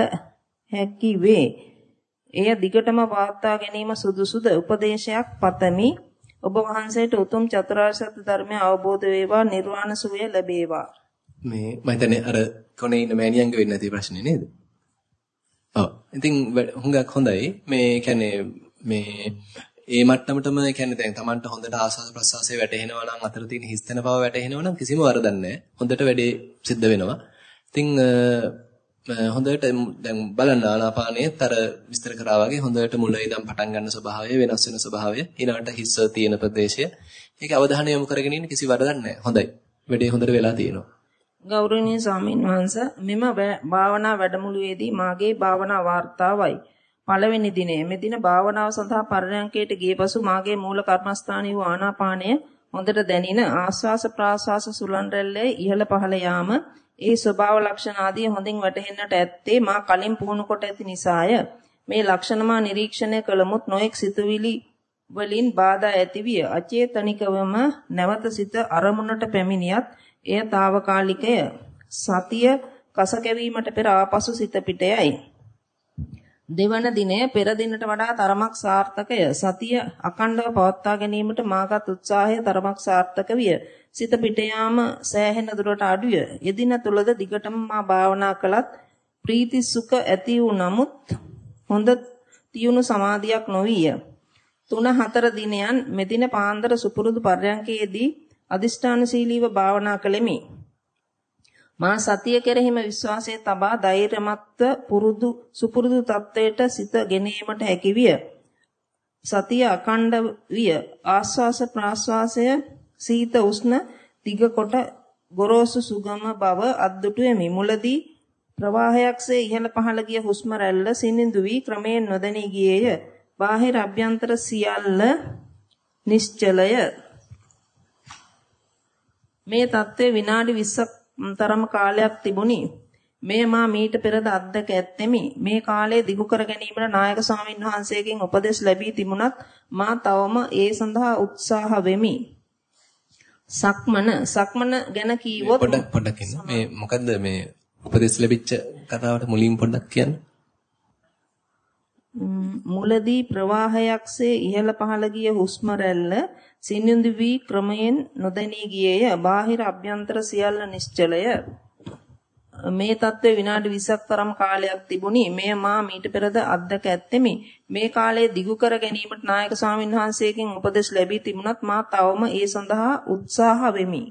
හැකි වේ. එය දිගටම පවත්වා ගැනීම සුදුසුද උපදේශයක් පතමි. ඔබ වහන්සේට උතුම් චතුරාර්ය සත්‍ය ධර්මය අවබෝධ වේවා නිර්වාණ සුවය ලැබේවා. මේ මම හිතන්නේ අර කොනේ ඉන්න මෑණියන්ගේ වෙන්නේ නැති ප්‍රශ්නේ නේද? ඔව්. ඉතින් හුඟක් හොඳයි. මේ කියන්නේ මේ ඒ මට්ටමටම කියන්නේ දැන් Tamanට හොඳට ආස්වාද ප්‍රසවාසයේ වැටෙනවා නම් අතර තියෙන හිස්තන බව වැටෙනවා නම් කිසිම වරදක් නැහැ. හොඳට වැඩේ සිද්ධ වෙනවා. ඉතින් හොඳට දැන් බලන්න ආනාපානයේත් අර විස්තර කරා වගේ හොඳට මුල ඉඳන් පටන් ගන්න ස්වභාවය වෙනස් වෙන ස්වභාවය ඊළඟට හිස්ස තියෙන ප්‍රදේශය. ඒක අවධානය යොමු කරගෙන ඉන්න කිසි වරදක් නැහැ. හොඳයි. වැඩේ හොඳට වෙලා තියෙනවා. ගෞරවනීය ස්වාමීන් වහන්ස මෙම භාවනා වැඩමුළුවේදී මාගේ භාවනා වාර්තාවයි. පළවෙනි දිනේ මෙදින භාවනාව සඳහා පරයන්කයට ගිය පසු මාගේ මූල කර්මස්ථානීය වූ ආනාපානය හොඳට දැනින ආස්වාස ප්‍රාස්වාස සුලන් රැල්ලේ ඉහළ පහළ යාම ඒ ස්වභාව ලක්ෂණ ආදී හොඳින් වැටහෙන්නට ඇත්තේ මා කලින් පුහුණු කොට ඇති නිසාය. මේ ලක්ෂණ මා නිරීක්ෂණය කළමුත් නොඑක් සිතුවිලි වලින් බාධා ඇතිවිය. අචේතනිකවම නැවත සිත අරමුණට පැමිණියත් එය తాවකාලිකය. සතිය කස කැවීමට පෙර ආපසු සිත පිටයයි. දෙවන දිනය පෙර දිනට වඩා තරමක් සාර්ථකය. සතිය අකණ්ඩව පවත්වා ගැනීමට මාගත් උත්සාහය තරමක් සාර්ථක විය. සිත පිට යාම සෑහෙන දුරට අඩුය. එදින තුලද දිගටම මා භාවනා කළත් ප්‍රීති සුඛ ඇති වූ නමුත් හොඳ තියුණු සමාධියක් නොවිය. තුන හතර දිනයන් මෙදින පාන්දර සුපුරුදු පර්යංකයේදී අදිෂ්ඨානශීලීව භාවනා කළෙමි. මා සතිය කෙරෙහිම විශ්වාසය තබා ධෛර්යමත්ව පුරුදු සුපුරුදු තත්වයට සිත ගෙනීමට හැකි විය. සතිය අකණ්ඩ විය. ආස්වාස ප්‍රාස්වාසය සීත උෂ්ණ දිග කොට ගොරෝසු සුගම බව අද්දුටුවෙමි. මුලදී ප්‍රවාහයක්සේ ඉහළ පහළ ගිය හුස්ම රැල්ල සිනිඳු වී ක්‍රමයෙන් නොදැනී ගියේය. බාහිර අභ්‍යන්තර සියල්ල නිශ්චලය. මේ தત્ත්වය විනාඩි 20ක් තරම කාලයක් තිබුණි. මේ මා මීට පෙරද අත්දැක ඇත්තෙමි. මේ කාලය දිගු කර ගැනීමට නායක ස්වාමින් වහන්සේගෙන් උපදෙස් ලැබී තිබුණත් මා තවම ඒ සඳහා උත්සාහ වෙමි. සක්මන සක්මන ගැන කීවොත් පොඩ්ඩක් ඉන්න. මේ මොකද්ද මේ උපදෙස් ලැබිච්ච කතාවට මුලින් පොඩ්ඩක් කියන්න. මුලදී ප්‍රවාහයක්සේ ඉහළ පහළ ගිය හුස්ම රැල්ල සින්නින්දු වී ක්‍රමයෙන් නොදැනී ගියේය. බාහිර අභ්‍යන්තර සියල්ල නිශ්චලය. මේ தત્ත්වය විනාඩි 20ක් තරම් කාලයක් තිබුණි. මෙය මා මීට පෙරද අත්දැක ඇත්තෙමි. මේ කාලය දිගු කර ගැනීමට නායක ස්වාමීන් වහන්සේගෙන් උපදෙස් ලැබී තිබුණත් මා තවම ඒ සඳහා උත්සාහ වෙමි.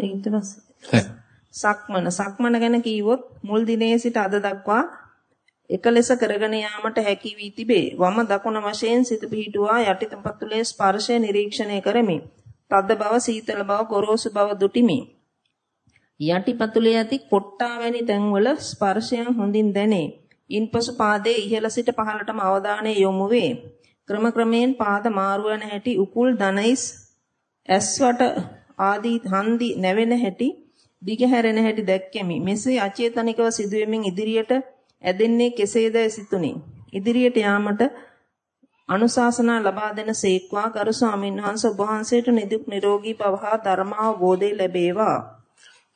ඊට සක්මන සක්මන ගැන කීවොත් මුල් දිනේ සිට අද දක්වා එක ලෙස කරගෙන යාමට හැකි වී තිබේ. වම දකුණ වශයෙන් සිත පිහිටුවා යටිතපතුලේ ස්පර්ශය නිරීක්ෂණය කරමි. තද බව, සීතල බව, ගොරෝසු බව දුටිමි. යටිපතුලේ ඇති කොට්ටා වැනි තැන්වල ස්පර්ශයන් හොඳින් දැනේ. ඉන්පසු පාදයේ ඉහළ සිට පහළටම අවධානය යොමු වේ. ක්‍රම ක්‍රමයෙන් පාද මාරු වන හැටි, උකුල් දනයිස්, ඇස්වට ආදී හන්දි නැවෙන හැටි, දිග හැරෙන හැටි දැක්කෙමි. මෙසේ අචේතනිකව සිදුවෙමින් ඉදිරියට ඇදෙන්නේ කෙසේද සිතුනි. ඉදිරියට යාමට අනුශාසනා ලබා දෙන සේක්වා ගරු ස්වාමීන් වහන්සේ ඔබ වහන්සේට නිදුක් නිරෝගී පවහා ධර්මාවබෝධය ලැබේවා.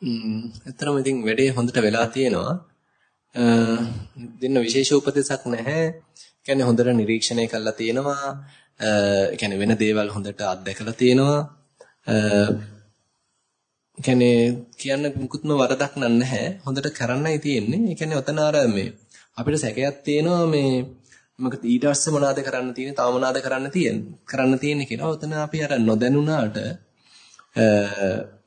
ම්ම් ඇත්තටම ඉතින් වැඩේ හොඳට වෙලා තියෙනවා. දෙන්න විශේෂ උපදේශක් නැහැ. කියන්නේ හොඳට නිරීක්ෂණය කරලා තියෙනවා. ඒ කියන්නේ වෙන දේවල් හොඳට අත්දැකලා තියෙනවා. කියන්නේ කියන්න මුකුත්ම වරදක් නැහැ. හොඳට කරන්නයි තියෙන්නේ. ඒ කියන්නේ ඔතන අර මේ අපිට සැකයක් තියෙනවා මේ මොකද ඊට පස්සේ මොනවද කරන්න තියෙන්නේ? තව මොනවද කරන්න තියෙන්නේ? කරන්න තියෙන්නේ කියලා. ඔතන අපි අර නොදැනුණාට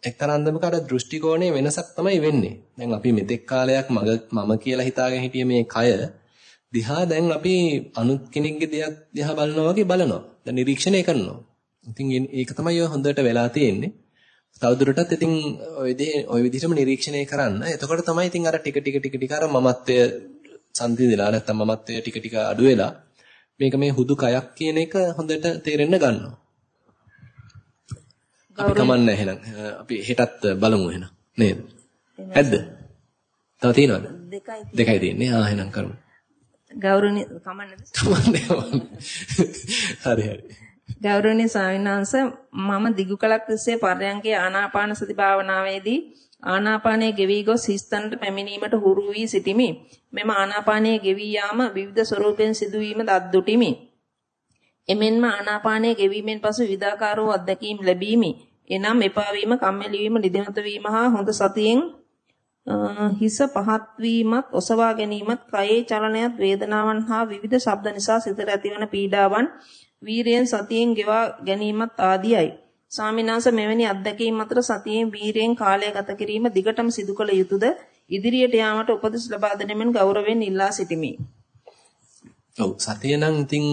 එක්තරාන්දමක අර දෘෂ්ටි කෝණයේ වෙනසක් තමයි වෙන්නේ. දැන් අපි මෙතෙක් කාලයක් මම කියලා හිතාගෙන හිටිය මේ කය දිහා දැන් අපි අනුත් කෙනෙක්ගේ දෙයක් දිහා බලනවා වගේ බලනවා. දැන් නිරීක්ෂණය කරනවා. ඉතින් ඒක තමයි හොඳට වෙලා තියෙන්නේ. තවදුරටත් ඉතින් ওই දේ ওই විදිහටම නිරීක්ෂණය කරන්න. එතකොට තමයි ඉතින් අර ටික ටික ටික ටික අර මමත්වය සංසිඳිලා නැත්තම් මමත්වය ටික ටික අඩු වෙලා මේක මේ හුදු කයක් කියන එක හොඳට තේරෙන්න ගන්නවා. අපි කමන්නේ එහෙනම් අපි හෙටත් බලමු එහෙනම් නේද? ඇද්ද? තව තියෙනවද? දෙකයි දෙකයි තියෙන්නේ. ආ එහෙනම් කරමු. ගෞරවනීය කමන්නද? කමන්නේ. හරි හරි. ගෞරවනීය ස්වාමීන් වහන්සේ මම දිගු කලක් තිස්සේ පර්යංකේ ආනාපාන සති භාවනාවේදී ආනාපානයේ ගෙවි ගොස් හිස්තනට පැමිණීමට හුරු වී සිටිමි. මෙම ආනාපානයේ ගෙවි යාම විවිධ ස්වරූපෙන් සිදුවීම දද්දුටිමි. එමෙන්ම ආනාපානයේ ගෙවීමෙන් පසු විවිධාකාර වූ අත්දැකීම් ලැබීමි. එනම් එපා වීම, කම්මැලි වීම, නිදිමත වීම හා හොඳ සතියෙන් හිස පහත් වීමත්, ඔසවා ගැනීමත්, කයේ චලනයත්, වේදනාවන් හා විවිධ ශබ්ද නිසා සිතට ඇතිවන පීඩාවන් වීරයෙන් සතියෙන් ගෙවා ගැනීමත් ආදියයි. ස්වාමිනාස මෙවැනි අත්දැකීම් අතර සතියෙන් වීරයෙන් කාලය ගත කිරීම දිගටම සිදු කළ යුතුයද? ඉදිරියට යාමට උපදෙස් ලබා දෙනෙමින් ගෞරවයෙන් ඉල්ලා සිටිමි. ඔව් සතිය නම් ඉතින්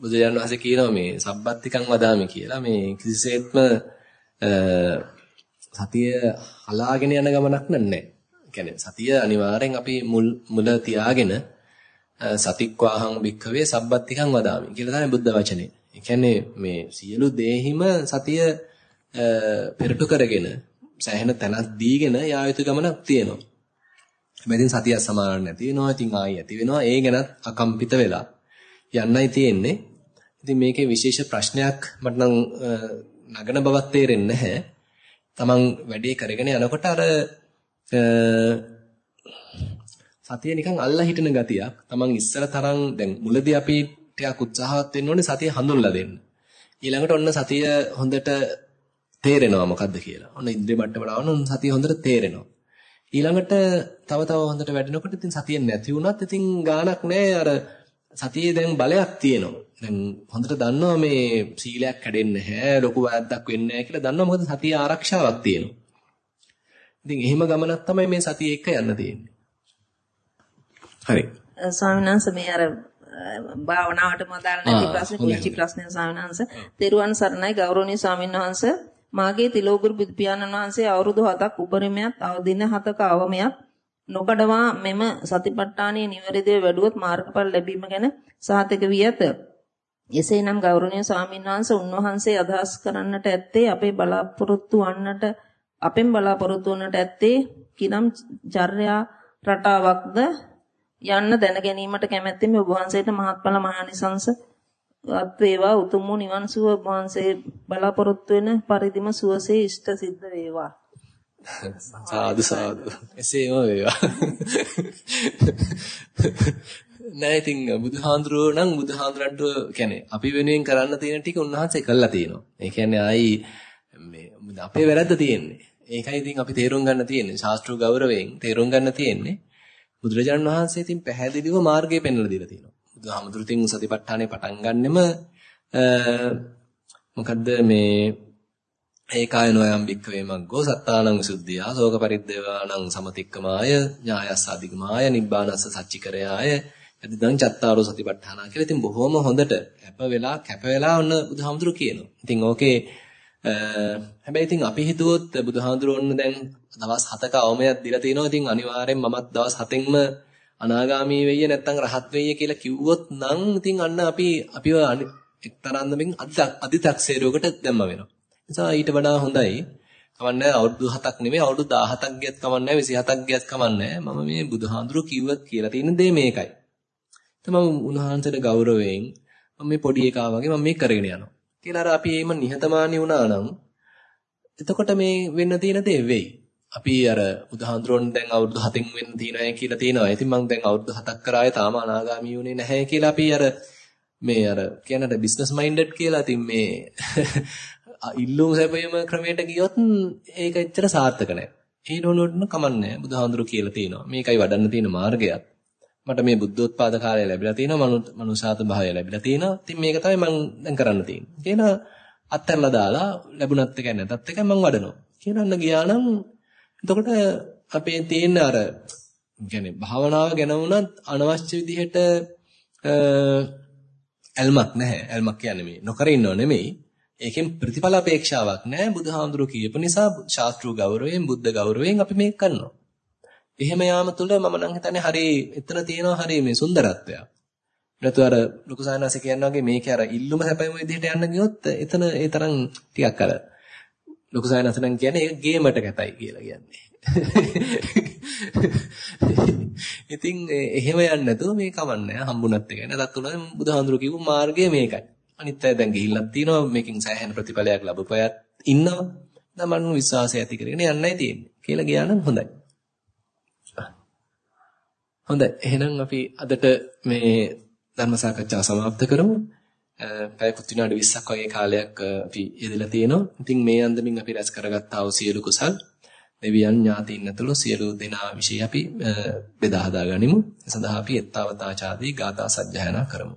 බුදුරජාණන් වහන්සේ කියනවා මේ සබ්බත්තිකං වදාමි කියලා මේ කිසිසේත්ම සතිය හලාගෙන යන ගමනක් නෑ. කියන්නේ සතිය අනිවාර්යෙන් අපි මුල් මුල තියාගෙන සතික්වාහං භික්ඛවේ සබ්බත්තිකං වදාමි කියලා තමයි බුද්ධ වචනේ. ඒ කියන්නේ මේ සියලු දේහිම සතිය පෙරටු කරගෙන සෑහෙන තැනක් දීගෙන යා යුතු ගමනක් තියෙනවා. හැබැයි සතිය සමාන නැති වෙනවා. ඉතින් ආයි ඇති වෙනවා. ඒ ගැනත් අකම්පිත වෙලා යන්නයි තියෙන්නේ. ඉතින් මේකේ විශේෂ ප්‍රශ්නයක් මට නම් නගන බවක් තේරෙන්නේ නැහැ. Taman වැඩේ කරගෙන යනකොට අර සතිය නිකන් අල්ලා හිටින ගතියක්. Taman ඉස්සර තරම් දැන් මුලදී අපි ටිකක් උත්සාහවත් වෙන්න ඕනේ සතිය හඳුන්ලා දෙන්න. ඊළඟට ඔන්න සතිය හොඳට තේරෙනවා මොකද්ද කියලා. ඔන්න ඉන්ද්‍රිය මට්ටමට ආවොත් සතිය හොඳට තේරෙනවා. ඊළඟට තව තව හොඳට වැඩෙනකොට ඉතින් සතිය නැති වුණත් ඉතින් ගාණක් නැහැ අර සතියේ දැන් බලයක් තියෙනවා. දැන් හොඳට දන්නවා මේ සීලයක් කැඩෙන්නේ නැහැ, ලොකු වැරද්දක් වෙන්නේ නැහැ කියලා දන්නවා මොකද සතිය ආරක්ෂාවක් තියෙනවා. ඉතින් එහෙම ගමනක් තමයි මේ සතිය එක්ක යන්න තියෙන්නේ. හරි. ස්වාමීන් වහන්සේ මේ අර භාවනාවට මදාල නැති ප්‍රශ්න කුංචි ප්‍රශ්නය ස්වාමීන් වහන්සේ. තෙරුවන් සරණයි ගෞරවනීය ස්වාමීන් වහන්සේ. මාගේ තිලෝගුරු බුදු පියාණන් වහන්සේ අවුරුදු 7ක් උපරිමයක් දින 7ක අවමයක් නොකඩවා මෙම සතිපට්ඨානයේ නිවැරදිව වැඩුවොත් මාර්ගඵල ලැබීම ගැන සහතික වී ඇත. එසේනම් ගෞරවනීය ස්වාමීන් වහන්සේ උන්වහන්සේ අදහස් කරන්නට ඇත්තේ අපේ බලාපොරොත්තු වන්නට අපෙන් බලාපොරොත්තු වන්නට ඇත්තේ කිනම් චර්යා රටාවක්ද යන්න දැන ගැනීමට කැමැත්තෙමි ඔබ වහන්සේට මහත්ඵල මහානිසංස වත් වේවා උතුම් වූ නිවන් සුව ඔබ වහන්සේ බලාපොරොත්තු වෙන පරිදිම සුවසේ ඉෂ්ට සිද්ධ වේවා සාදු සාදු එසේම වේවා නෑ ඉතින් බුදුහාඳුරෝ නම් බුදුහාඳුරන්ට කියන්නේ අපි වෙනුවෙන් කරන්න තියෙන ටික උන්වහන්සේ කළා තියෙනවා. ඒ කියන්නේ ආයි මේ අපේ වැරද්ද තියෙන්නේ. ඒකයි ඉතින් අපි තේරුම් ගන්න තියෙන්නේ. ශාස්ත්‍රීය ගෞරවයෙන් තේරුම් ගන්න තියෙන්නේ. බුදුරජාණන් වහන්සේ ඉතින් පැහැදිලිව මාර්ගය පෙන්වලා දීලා තියෙනවා. බුදුහාමුදුරු ඉතින් සතිපට්ඨානේ පටන් ගන්නෙම මොකද්ද මේ ඒකායනෝයම් වික්කවේ මග්ගෝ සත්තානං සුද්ධියා ශෝක පරිද්දේවානං සමතික්කමාය ඥායස්ස අධිගමාය නිබ්බානස්ස සච්චිකරයාය එදිදන් චත්තාරෝ සතිපට්ඨාන කියලා ඉතින් බොහොම හොඳට කැප වෙලා කැප වෙලා ඔන්න බුදුහාමුදුරු කියනවා. ඉතින් ඕකේ හැබැයි ඉතින් අපි හිතුවොත් බුදුහාඳුරෝන්න දැන් දවස් 7ක අවමයක් දීලා තිනවා. ඉතින් අනිවාර්යෙන් මමත් දවස් 7ෙන්ම අනාගාමී වෙయ్యේ නැත්නම් රහත් වෙయ్యේ කියලා කිව්වොත් නම් ඉතින් අන්න අපි අපිව එක්තරාන්දමින් අධිතක්සේරුවකට දැම්ම වෙනවා. නිසා ඊට වඩා හොඳයි. කමන්නේ අවුරුදු 7ක් නෙමෙයි අවුරුදු 17ක් ගියත් කමන්නේ 27ක් ගියත් කමන්නේ මම මේ බුදුහාඳුරෝ කිව්වත් කියලා තියෙන දේ මේකයි. තම උන්වහන්සේට ගෞරවයෙන් මම මේ පොඩි එකා වගේ මම මේ කරගෙන යනවා. කියලා අර අපි එහෙම නිහතමානී වුණා නම් එතකොට මේ වෙන්න තියෙන දේ වෙයි. අපි අර බුදුහාඳුරන් දැන් අවුරුදු 7න් වෙන්න තියෙනයි කියලා තියෙනවා. ඉතින් මම දැන් අවුරුදු 7ක් කරායේ තාම අනාගාමී වුණේ නැහැ කියලා අපි අර මේ අර කියනට බිස්නස් මයින්ඩඩ් කියලා ඉතින් මේ ඉල්ලුම් සැපයීම ක්‍රමයට ගියොත් ඒක එච්චර සාර්ථක නැහැ. ඒ නෝනොන්න කමන්නේ බුදුහාඳුරු කියලා තියෙනවා. මේකයි වඩන්න තියෙන මාර්ගයක්. මට මේ බුද්ධෝත්පාද කාලය ලැබිලා තියෙනවා මනුෂාත භාවය ලැබිලා තියෙනවා. ඉතින් මේක තමයි මම දැන් කරන්න තියෙන්නේ. කියන අත්හැරලා දාලා ලැබුණත් එකයි නැතත් එකයි මම වඩනවා. කියනන්න ගියා නම් එතකොට අපේ තියෙන අර කියන්නේ භාවනාව ගැන වුණත් අනවශ්‍ය විදිහට ඇල්මක් නැහැ. ඇල්මක් කියන්නේ මේ නොකර ඉන්නව නෙමෙයි. ඒකෙන් ප්‍රතිඵල අපේක්ෂාවක් නැහැ. බුදුහාමුදුරුවෝ කියපු නිසා ශාස්ත්‍රීය ගෞරවයෙන් බුද්ධ ගෞරවයෙන් අපි මේක කරනවා. එහෙම යාම තුල මම නම් හිතන්නේ හරි එතන තියෙනවා හරි මේ සුන්දරත්වයක්. නැතු අර ලොකු සායනාස කියනවා වගේ මේකේ අර ඉල්ලුම හැපෙම විදිහට යන්න ගියොත් එතන ඒ තරම් ටිකක් අර ලොකු සායනාස නම් කියන්නේ ඒක ගේමට කැතයි කියලා කියන්නේ. ඉතින් එහෙම යන්නේ නැතුව මේ කවන්නේ හම්බුණත් එකයි. නැතත් උනා බුදුහාඳුරු කිව්ව මාර්ගය මේකයි. අනිත් අය දැන් ගිහිල්ලක් තියෙනවා මේකෙන් සෑහෙන ප්‍රතිඵලයක් ලැබපයත් ඉන්නවා. දැන් මම විශ්වාසය ඇති කරගෙන යන්නයි තියෙන්නේ. කියලා ගියා නම් හොඳයි. හොඳයි. එහෙනම් අපි අදට මේ ධර්ම සාකච්ඡාව સમાપ્ત කරමු. පැයකුත් විනාඩි 20ක් වගේ කාලයක් අපි යෙදලා තියෙනවා. ඉතින් මේ අන්දමින් අපි රැස් කරගත්තා වූ සියලු කුසල් දෙවියන් ඥාතීන් ඇතුළු සියලු දෙනා විශ්ේ අපි බෙදා හදා ගනිමු. ඒ සඳහා අපි ettavataචාදී ගාථා සජ්ජායනා කරමු.